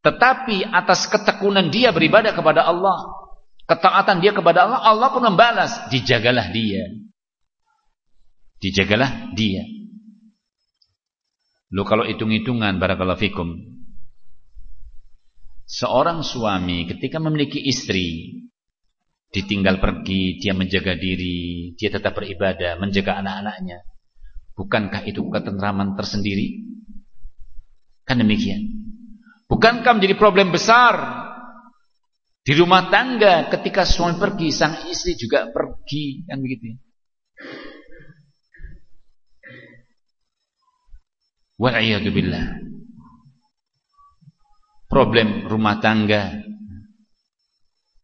[SPEAKER 1] tetapi atas ketekunan dia beribadah kepada Allah, ketaatan dia kepada Allah, Allah pun membalas, dijagalah dia, dijagalah dia. Lu kalau hitung-hitungan barakallahu fikum Seorang suami ketika memiliki istri ditinggal pergi, dia menjaga diri, dia tetap beribadah, menjaga anak-anaknya. Bukankah itu ketentraman tersendiri? Kan demikian. Bukankah menjadi problem besar di rumah tangga ketika suami pergi, sang istri juga pergi, kan begitu. Wa'iyadu billah problem rumah tangga,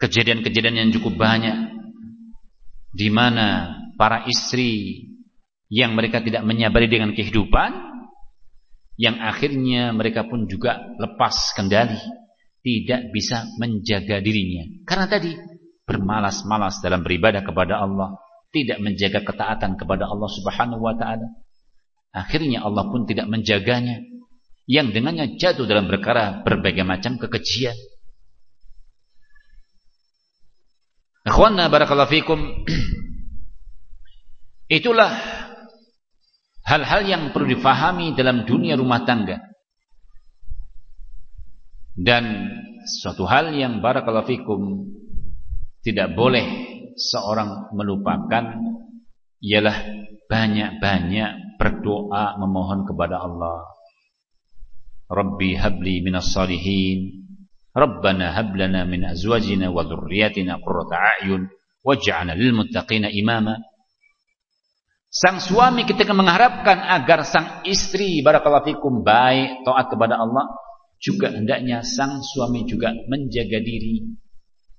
[SPEAKER 1] kejadian-kejadian yang cukup banyak, di mana para istri yang mereka tidak menyabari dengan kehidupan, yang akhirnya mereka pun juga lepas kendali, tidak bisa menjaga dirinya. Karena tadi bermalas-malas dalam beribadah kepada Allah, tidak menjaga ketaatan kepada Allah Subhanahu wa taala. Akhirnya Allah pun tidak menjaganya yang dengannya jatuh dalam perkara berbagai macam kekejian. Akhwanna barakallahu fikum. Itulah hal-hal yang perlu difahami dalam dunia rumah tangga. Dan suatu hal yang barakallahu fikum tidak boleh seorang melupakan ialah banyak-banyak berdoa memohon kepada Allah. Rabbi habli minas salihin Rabbana hablana min azwajina wa dhurriyyatina qurrata a'yun waj'alna lil muttaqina imama Sang suami ketika mengharapkan agar sang istri barakallahu fikum baik taat kepada Allah juga hendaknya sang suami juga menjaga diri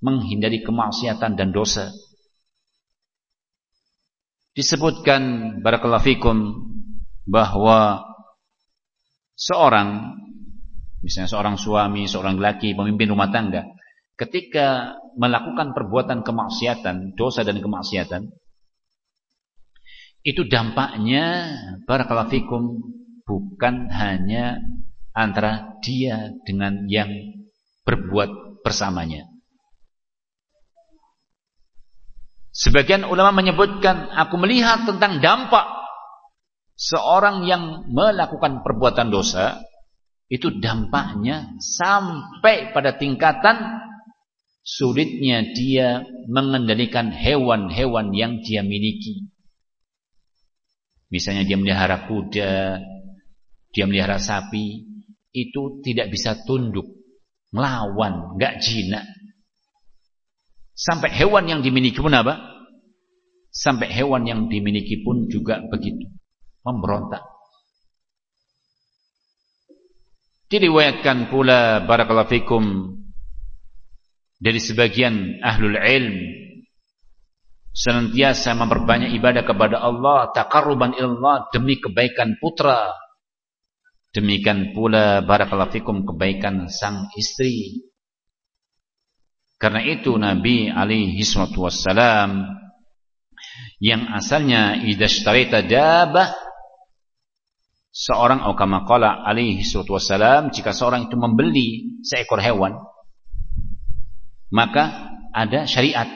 [SPEAKER 1] menghindari kemaksiatan dan dosa. Disebutkan barakallahu fikum bahwa seorang misalnya seorang suami, seorang laki, pemimpin rumah tangga ketika melakukan perbuatan kemaksiatan, dosa dan kemaksiatan itu dampaknya barakallahu fikum bukan hanya antara dia dengan yang berbuat bersamanya. Sebagian ulama menyebutkan aku melihat tentang dampak seorang yang melakukan perbuatan dosa itu dampaknya sampai pada tingkatan sulitnya dia mengendalikan hewan-hewan yang dia miliki. Misalnya dia melihara kuda, dia melihara sapi, itu tidak bisa tunduk, melawan, nggak jinak. Sampai hewan yang dimiliki pun apa? Sampai hewan yang dimiliki pun juga begitu. Memberontak. Diriwayatkan pula barakallahu fikum dari sebagian ahlul ilm senantiasa memperbanyak ibadah kepada Allah taqarruban ilallah demi kebaikan putra demikian pula barakallahu fikum kebaikan sang istri. Karena itu Nabi alaihi salatu wassalam yang asalnya idashtarita dabah seorang kama qala alaihi salatu wassalam jika seorang itu membeli seekor hewan maka ada syariat.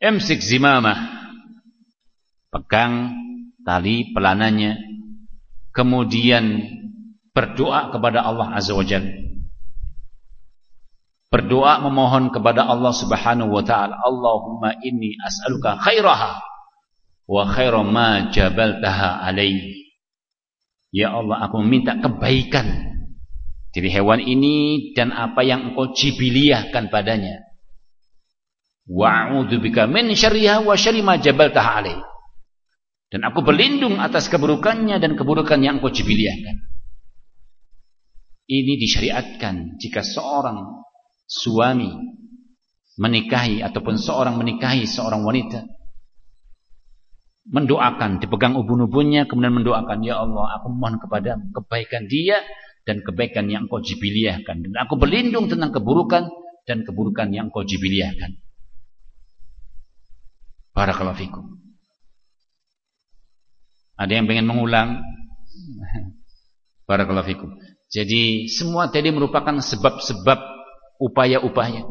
[SPEAKER 1] Emsik zimamah. Pegang tali pelananya kemudian berdoa kepada Allah azza wajalla berdoa memohon kepada Allah Subhanahu wa taala Allahumma inni as'aluka khairaha wa khaira ma jabaltaha alaihi Ya Allah aku meminta kebaikan dari hewan ini dan apa yang engkau jibiliahkan padanya. Wa bika min syarriha wa syarri ma jabaltaha alaihi dan aku berlindung atas keburukannya dan keburukan yang engkau jibiliahkan. Ini disyariatkan jika seorang suami menikahi ataupun seorang menikahi seorang wanita mendoakan dipegang ubun-ubunnya kemudian mendoakan ya Allah aku mohon kepada kebaikan dia dan kebaikan yang engkau jibiliahkan. Dan aku berlindung tentang keburukan dan keburukan yang engkau jibiliahkan. Barakallahu fikum ada yang ingin mengulang barakallahu fikum jadi semua tadi merupakan sebab-sebab upaya-upaya.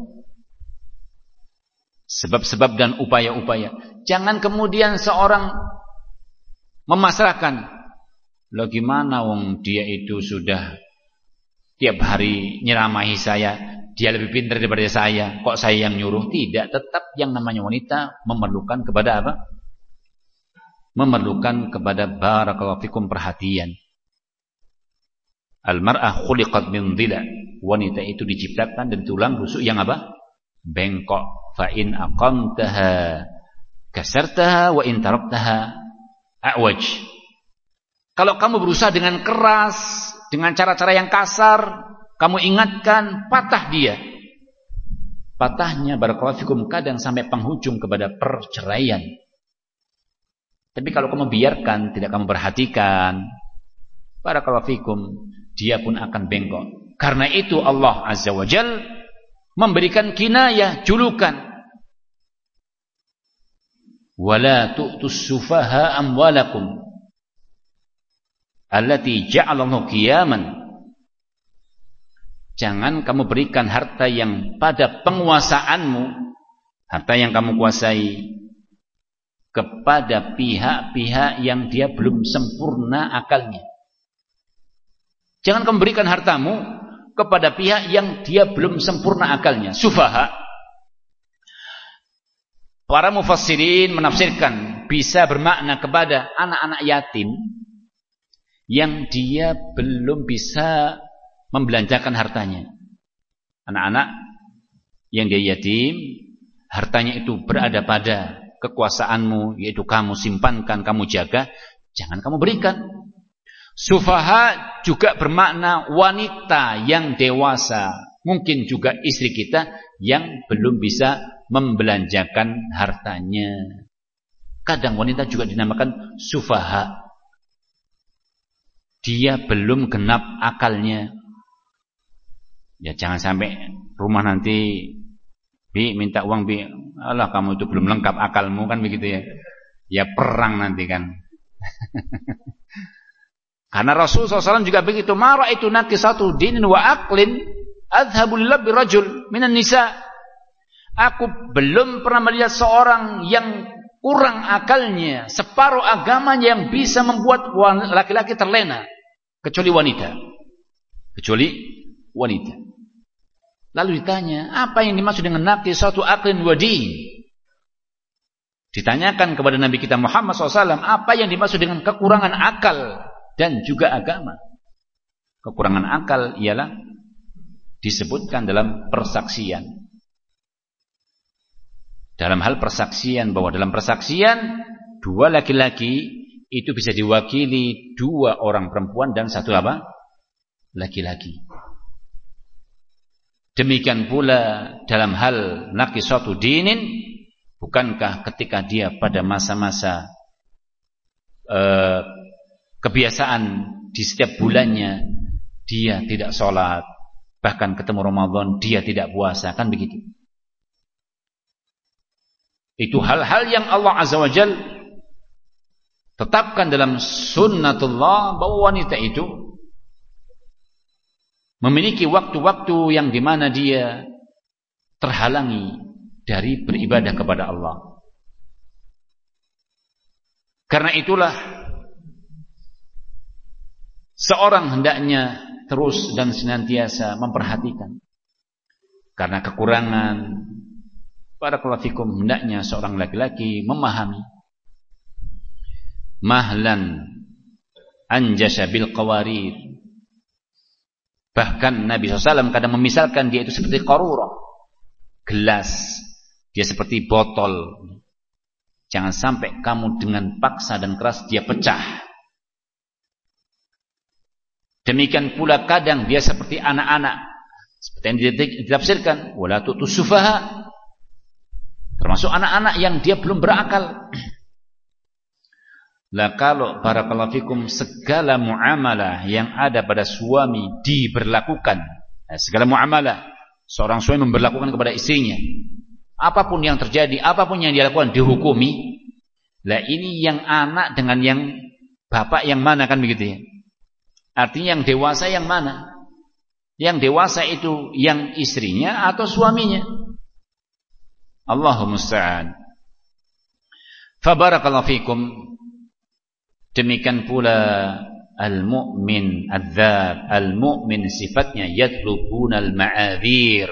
[SPEAKER 1] Sebab-sebab dan upaya-upaya. Jangan kemudian seorang memasrahkan. Loh gimana wong dia itu sudah tiap hari nyeramahi saya. Dia lebih pintar daripada saya. Kok saya yang nyuruh? Tidak. Tetap yang namanya wanita memerlukan kepada apa? Memerlukan kepada barakallahu fikum perhatian. Al-mar'ah khuliqat min dhila. Wanita itu diciptakan dari tulang rusuk yang apa? Bengkok. Fa in aqamtaha kasartaha wa in taraktaha a'waj. Kalau kamu berusaha dengan keras, dengan cara-cara yang kasar, kamu ingatkan, patah dia. Patahnya barakallahu fikum kadang sampai penghujung kepada perceraian. Tapi kalau kamu biarkan, tidak kamu perhatikan, barakallahu fikum, dia pun akan bengkok. Karena itu Allah Azza wa Jal memberikan kinayah, julukan. Wala tu'tus sufaha amwalakum allati ja'alallahu qiyaman. Jangan kamu berikan harta yang pada penguasaanmu, harta yang kamu kuasai kepada pihak-pihak yang dia belum sempurna akalnya. Jangan kamu berikan hartamu kepada pihak yang dia belum sempurna akalnya. Sufaha. Para mufassirin menafsirkan bisa bermakna kepada anak-anak yatim yang dia belum bisa membelanjakan hartanya. Anak-anak yang dia yatim, hartanya itu berada pada kekuasaanmu, yaitu kamu simpankan, kamu jaga, jangan kamu berikan. Sufaha juga bermakna wanita yang dewasa. Mungkin juga istri kita yang belum bisa membelanjakan hartanya. Kadang wanita juga dinamakan sufaha. Dia belum genap akalnya. Ya jangan sampai rumah nanti Bi minta uang bi. Allah kamu itu belum lengkap akalmu kan begitu ya. Ya perang nanti kan. Karena Rasul SAW juga begitu. Mara itu nanti satu dinin wa aklin adhabul labbi rajul minan nisa. Aku belum pernah melihat seorang yang kurang akalnya, separuh agamanya yang bisa membuat laki-laki terlena kecuali wanita. Kecuali wanita. Lalu ditanya, apa yang dimaksud dengan nakti satu aklin wadi? Ditanyakan kepada Nabi kita Muhammad SAW, apa yang dimaksud dengan kekurangan akal dan juga agama? Kekurangan akal ialah disebutkan dalam persaksian. Dalam hal persaksian, bahwa dalam persaksian, dua laki-laki itu bisa diwakili dua orang perempuan dan satu apa? Laki-laki. Demikian pula dalam hal nakisatu dinin, bukankah ketika dia pada masa-masa uh, kebiasaan di setiap bulannya dia tidak sholat, bahkan ketemu Ramadan dia tidak puasa, kan begitu? Itu hal-hal yang Allah Azza wa Jal tetapkan dalam sunnatullah bahwa wanita itu memiliki waktu-waktu yang di mana dia terhalangi dari beribadah kepada Allah. Karena itulah seorang hendaknya terus dan senantiasa memperhatikan. Karena kekurangan para kelafikum hendaknya seorang laki-laki memahami mahlan anjasa bil qawarir Bahkan Nabi SAW kadang memisalkan dia itu seperti koruro. Gelas. Dia seperti botol. Jangan sampai kamu dengan paksa dan keras dia pecah. Demikian pula kadang dia seperti anak-anak. Seperti yang ditafsirkan. Wala tutu sufaha. Termasuk anak-anak yang dia belum berakal. Lah kalau para fikum segala muamalah yang ada pada suami diberlakukan, nah, segala muamalah seorang suami memberlakukan kepada istrinya, apa pun yang terjadi, apa pun yang dilakukan dihukumi. Lah ini yang anak dengan yang bapak yang mana kan begitu ya? Artinya yang dewasa yang mana? Yang dewasa itu yang istrinya atau suaminya? Allahumma musta'an. Fabarakallahu fikum Demikian pula al-mu'min adzab, al-mu'min sifatnya yatlubuna al-ma'adzir.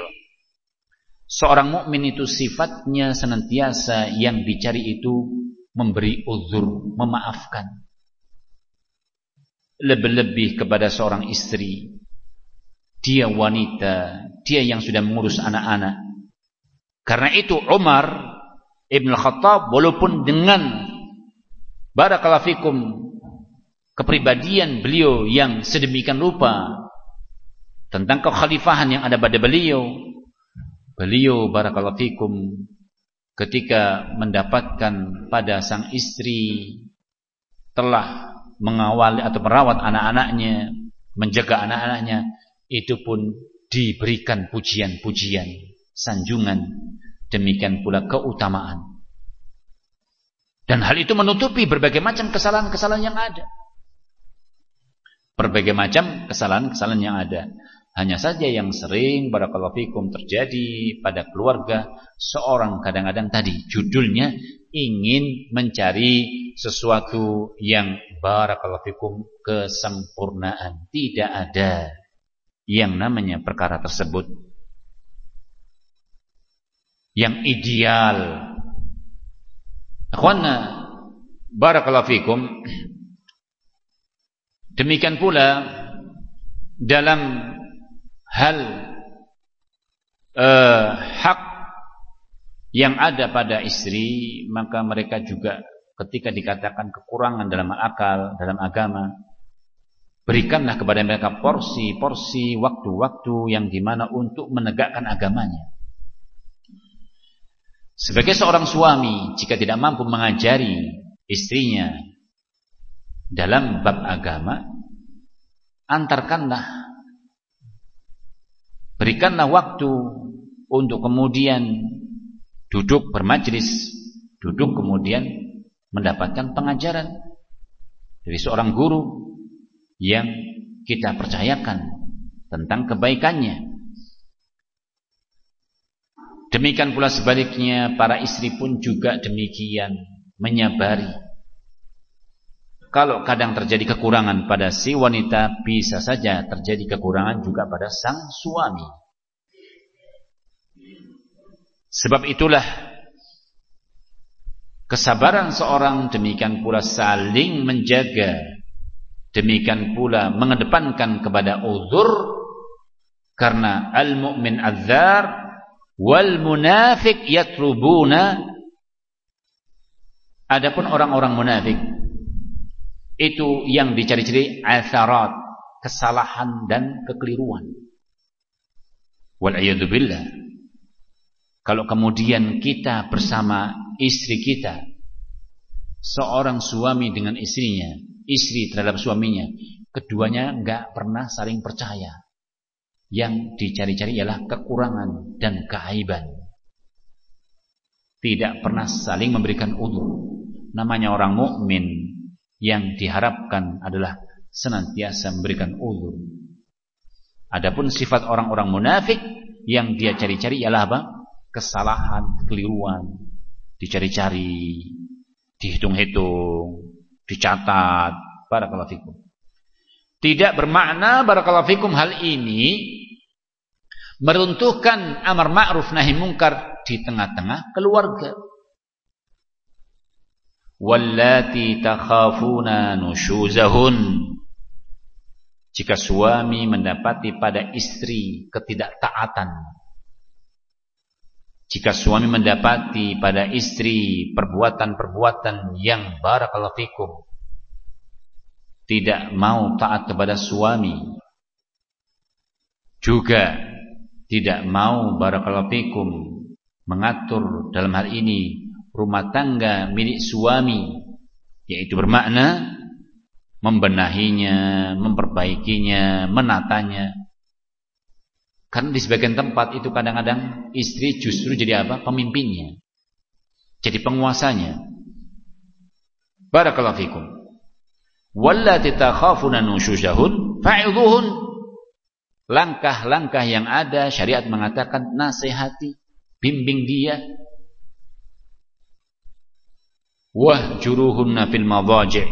[SPEAKER 1] Seorang mukmin itu sifatnya senantiasa yang dicari itu memberi uzur, memaafkan. Lebih-lebih kepada seorang istri. Dia wanita, dia yang sudah mengurus anak-anak. Karena itu Umar Ibn Khattab walaupun dengan Barakallahu fikum kepribadian beliau yang sedemikian rupa tentang kekhalifahan yang ada pada beliau. Beliau barakallahu fikum ketika mendapatkan pada sang istri telah mengawali atau merawat anak-anaknya, menjaga anak-anaknya, itu pun diberikan pujian-pujian, sanjungan, demikian pula keutamaan. Dan hal itu menutupi berbagai macam kesalahan-kesalahan yang ada. Berbagai macam kesalahan-kesalahan yang ada. Hanya saja yang sering barakallahu fikum terjadi pada keluarga seorang kadang-kadang tadi judulnya ingin mencari sesuatu yang barakallahu fikum kesempurnaan. Tidak ada yang namanya perkara tersebut yang ideal Akhwana barakallahu fikum. Demikian pula dalam hal uh, hak yang ada pada istri, maka mereka juga ketika dikatakan kekurangan dalam akal, dalam agama, berikanlah kepada mereka porsi-porsi waktu-waktu yang di mana untuk menegakkan agamanya. Sebagai seorang suami, jika tidak mampu mengajari istrinya dalam bab agama, antarkanlah, berikanlah waktu untuk kemudian duduk bermajlis, duduk kemudian mendapatkan pengajaran dari seorang guru yang kita percayakan tentang kebaikannya. Demikian pula sebaliknya para istri pun juga demikian menyabari. Kalau kadang terjadi kekurangan pada si wanita, bisa saja terjadi kekurangan juga pada sang suami. Sebab itulah kesabaran seorang demikian pula saling menjaga, demikian pula mengedepankan kepada uzur karena al-mu'min adzar wal munafik yatlubuna. Adapun orang-orang munafik itu yang dicari-cari atharat kesalahan dan kekeliruan. Wal billah. Kalau kemudian kita bersama istri kita seorang suami dengan istrinya istri terhadap suaminya keduanya enggak pernah saling percaya yang dicari-cari ialah kekurangan dan keaiban. Tidak pernah saling memberikan udur. Namanya orang mukmin yang diharapkan adalah senantiasa memberikan udur. Adapun sifat orang-orang munafik yang dia cari-cari ialah apa? Kesalahan, kekeliruan, dicari-cari, dihitung-hitung, dicatat. Barakallahu fikum. Tidak bermakna barakallahu fikum hal ini meruntuhkan amar ma'ruf nahi mungkar di tengah-tengah keluarga. Wallati takhafuna nusyuzahun jika suami mendapati pada istri ketidaktaatan jika suami mendapati pada istri perbuatan-perbuatan yang barakallahu fikum tidak mau taat kepada suami juga tidak mau barakallahu fikum mengatur dalam hal ini rumah tangga milik suami yaitu bermakna membenahinya, memperbaikinya, menatanya. Karena di sebagian tempat itu kadang-kadang istri justru jadi apa? Pemimpinnya. Jadi penguasanya. Barakallahu fikum. Wallati takhafuna nusyuzahun fa'idhuhun. Langkah-langkah yang ada syariat mengatakan nasihati bimbing dia. Wahjuruhunna fil madaji'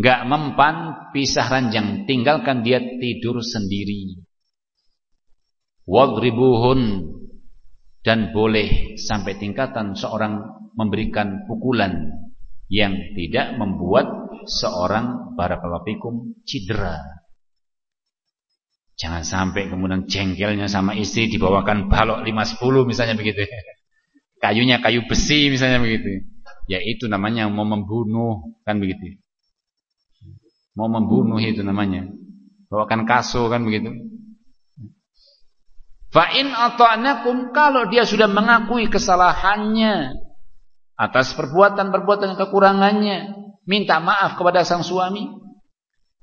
[SPEAKER 1] enggak mempan pisah ranjang. Tinggalkan dia tidur sendiri. Wadribuhun. Dan boleh sampai tingkatan seorang memberikan pukulan yang tidak membuat seorang barakallahu cedera Jangan sampai kemudian jengkelnya sama istri dibawakan balok 510 misalnya begitu. Kayunya kayu besi misalnya begitu. Ya itu namanya mau membunuh kan begitu. Mau membunuh itu namanya. Bawakan kaso kan begitu. Fa'in ata'nakum kalau dia sudah mengakui kesalahannya atas perbuatan-perbuatan kekurangannya, minta maaf kepada sang suami,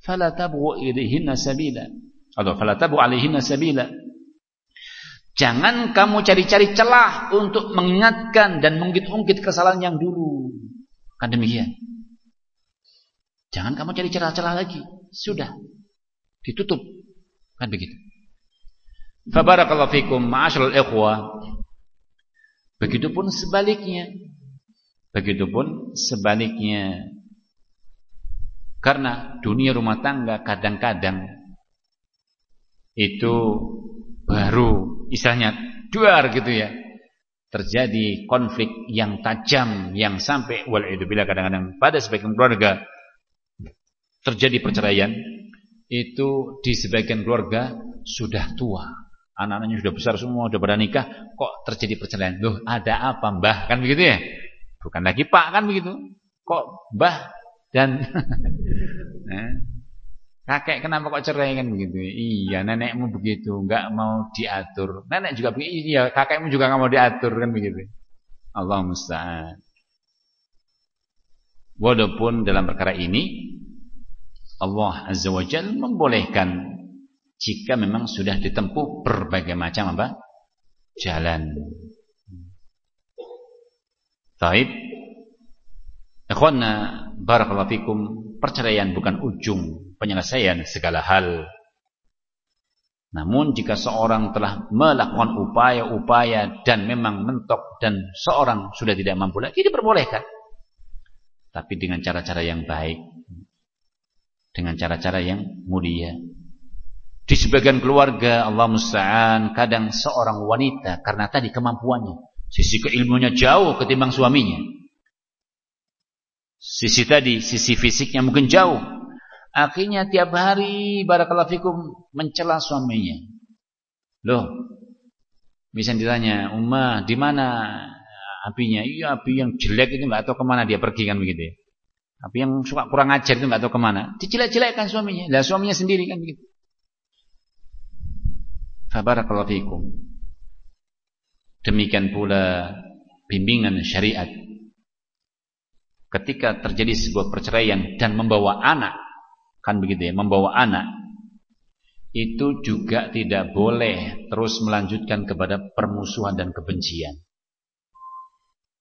[SPEAKER 1] fala tabu ilaihinna sabila atau falatabu alaihinna sabila. Jangan kamu cari-cari celah untuk mengingatkan dan mengungkit-ungkit kesalahan yang dulu. Kan demikian. Jangan kamu cari celah-celah lagi. Sudah. Ditutup. Kan begitu. Fabarakallahu fikum ma'asyiral ikhwah. Begitupun sebaliknya. Begitupun sebaliknya. Karena dunia rumah tangga kadang-kadang itu baru istilahnya duar gitu ya terjadi konflik yang tajam yang sampai bila kadang-kadang pada sebagian keluarga terjadi perceraian itu di sebagian keluarga sudah tua. Anak-anaknya sudah besar semua sudah pada nikah kok terjadi perceraian? Loh ada apa mbah? Kan begitu ya? Bukan lagi pak kan begitu? Kok mbah dan nah, Kakek kenapa kok cerai kan begitu? Iya, nenekmu begitu, enggak mau diatur. Nenek juga begitu. Iya, kakekmu juga enggak mau diatur kan begitu. Allah musta'an. Walaupun dalam perkara ini Allah Azza wa Jalla membolehkan jika memang sudah ditempuh berbagai macam apa? jalan. Taib. Ikhwanna barakallahu fikum, perceraian bukan ujung penyelesaian segala hal. Namun jika seorang telah melakukan upaya-upaya dan memang mentok dan seorang sudah tidak mampu lagi diperbolehkan. Tapi dengan cara-cara yang baik. Dengan cara-cara yang mulia. Di sebagian keluarga Allah musta'an kadang seorang wanita karena tadi kemampuannya, sisi keilmunya jauh ketimbang suaminya. Sisi tadi, sisi fisiknya mungkin jauh, Akhirnya tiap hari barakallahu fikum mencela suaminya. Loh, bisa ditanya, "Umma, di mana apinya?" Iya, api yang jelek itu enggak tahu ke mana dia pergi kan begitu ya. Api yang suka kurang ajar itu enggak tahu ke mana. Dijelek-jelekkan suaminya. Lah suaminya sendiri kan begitu. Fabarakallahu fikum. Demikian pula bimbingan syariat. Ketika terjadi sebuah perceraian dan membawa anak kan begitu ya, membawa anak itu juga tidak boleh terus melanjutkan kepada permusuhan dan kebencian.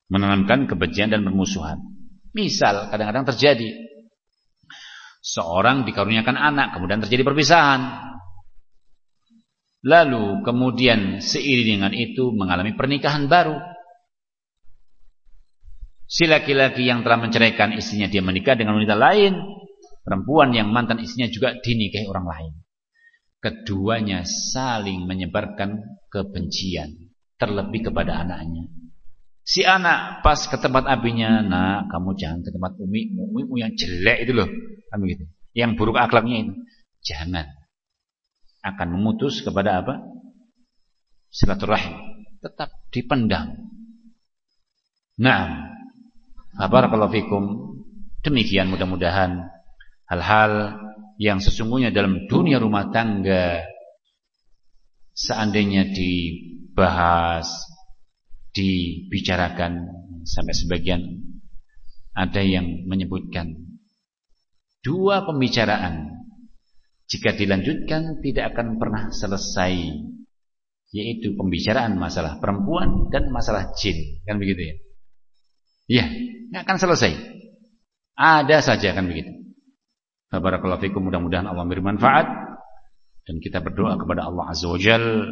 [SPEAKER 1] Menanamkan kebencian dan permusuhan. Misal kadang-kadang terjadi seorang dikaruniakan anak, kemudian terjadi perpisahan. Lalu kemudian seiring dengan itu mengalami pernikahan baru. Si laki-laki yang telah menceraikan istrinya dia menikah dengan wanita lain Perempuan yang mantan istrinya juga dinikahi orang lain. Keduanya saling menyebarkan kebencian. Terlebih kepada anaknya. Si anak pas ke tempat abinya, nak kamu jangan ke tempat umi, umimu yang jelek itu loh, kan begitu. Yang buruk akhlaknya itu, jangan. Akan memutus kepada apa? Silaturahim. Tetap dipendam. Nah, barakallahu fikum. Demikian mudah-mudahan hal-hal yang sesungguhnya dalam dunia rumah tangga seandainya dibahas, dibicarakan sampai sebagian ada yang menyebutkan dua pembicaraan jika dilanjutkan tidak akan pernah selesai yaitu pembicaraan masalah perempuan dan masalah jin kan begitu ya iya nggak akan selesai ada saja kan begitu Barakallahu mudah-mudahan Allah beri manfaat dan kita berdoa kepada Allah Azza wa Jal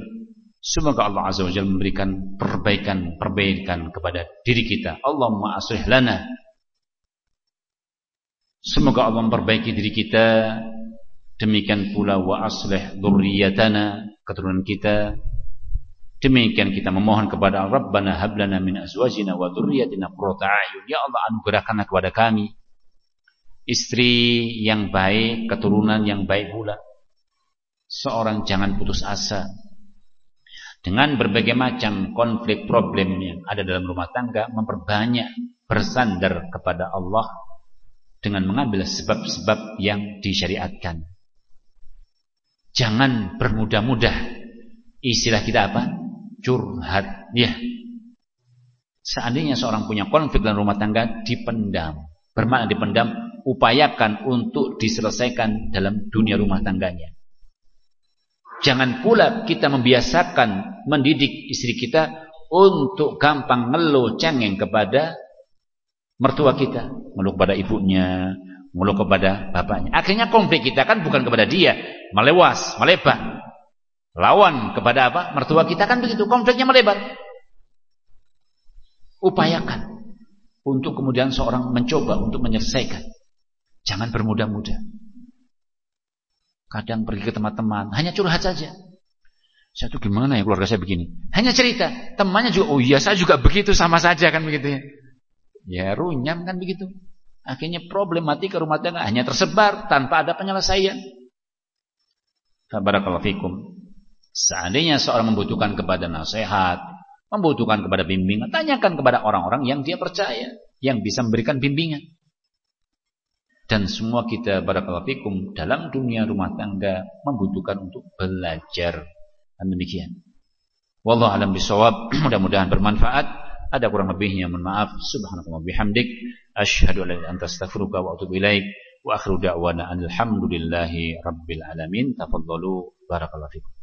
[SPEAKER 1] semoga Allah Azza wa Jal memberikan perbaikan-perbaikan kepada diri kita. Allahumma aslih lana. Semoga Allah memperbaiki diri kita demikian pula wa aslih dzurriyyatana keturunan kita. Demikian kita memohon kepada Rabbana hablana min azwajina wa dzurriyyatina qurrata a'yun. Ya Allah anugerahkanlah kepada kami istri yang baik, keturunan yang baik pula. Seorang jangan putus asa. Dengan berbagai macam konflik problem yang ada dalam rumah tangga, memperbanyak bersandar kepada Allah dengan mengambil sebab-sebab yang disyariatkan. Jangan bermudah-mudah. Istilah kita apa? Curhat. Ya. Seandainya seorang punya konflik dalam rumah tangga, dipendam. Bermakna dipendam upayakan untuk diselesaikan dalam dunia rumah tangganya. Jangan pula kita membiasakan mendidik istri kita untuk gampang ngeluh cengeng kepada mertua kita, ngeluh kepada ibunya, ngeluh kepada bapaknya. Akhirnya konflik kita kan bukan kepada dia, melewas, melebar. Lawan kepada apa? Mertua kita kan begitu, konfliknya melebar. Upayakan untuk kemudian seorang mencoba untuk menyelesaikan. Jangan bermudah-mudah. Kadang pergi ke teman-teman, hanya curhat saja. Saya tuh gimana ya keluarga saya begini? Hanya cerita. Temannya juga, oh iya saya juga begitu sama saja kan begitu ya. Ya runyam kan begitu. Akhirnya problematika rumah tangga hanya tersebar tanpa ada penyelesaian. Barakallahu fikum. Seandainya seorang membutuhkan kepada nasihat, membutuhkan kepada bimbingan, tanyakan kepada orang-orang yang dia percaya, yang bisa memberikan bimbingan. Dan semua kita barakallahu fikum dalam dunia rumah tangga membutuhkan untuk belajar. Dan demikian. Wallahu alam bisawab. Mudah-mudahan bermanfaat. Ada kurang lebihnya mohon maaf. Subhanallah bihamdik asyhadu an la ilaha illa anta astaghfiruka wa atubu ilaik. Wa akhiru da'wana alhamdulillahi rabbil alamin. Tafadhalu barakallahu fikum.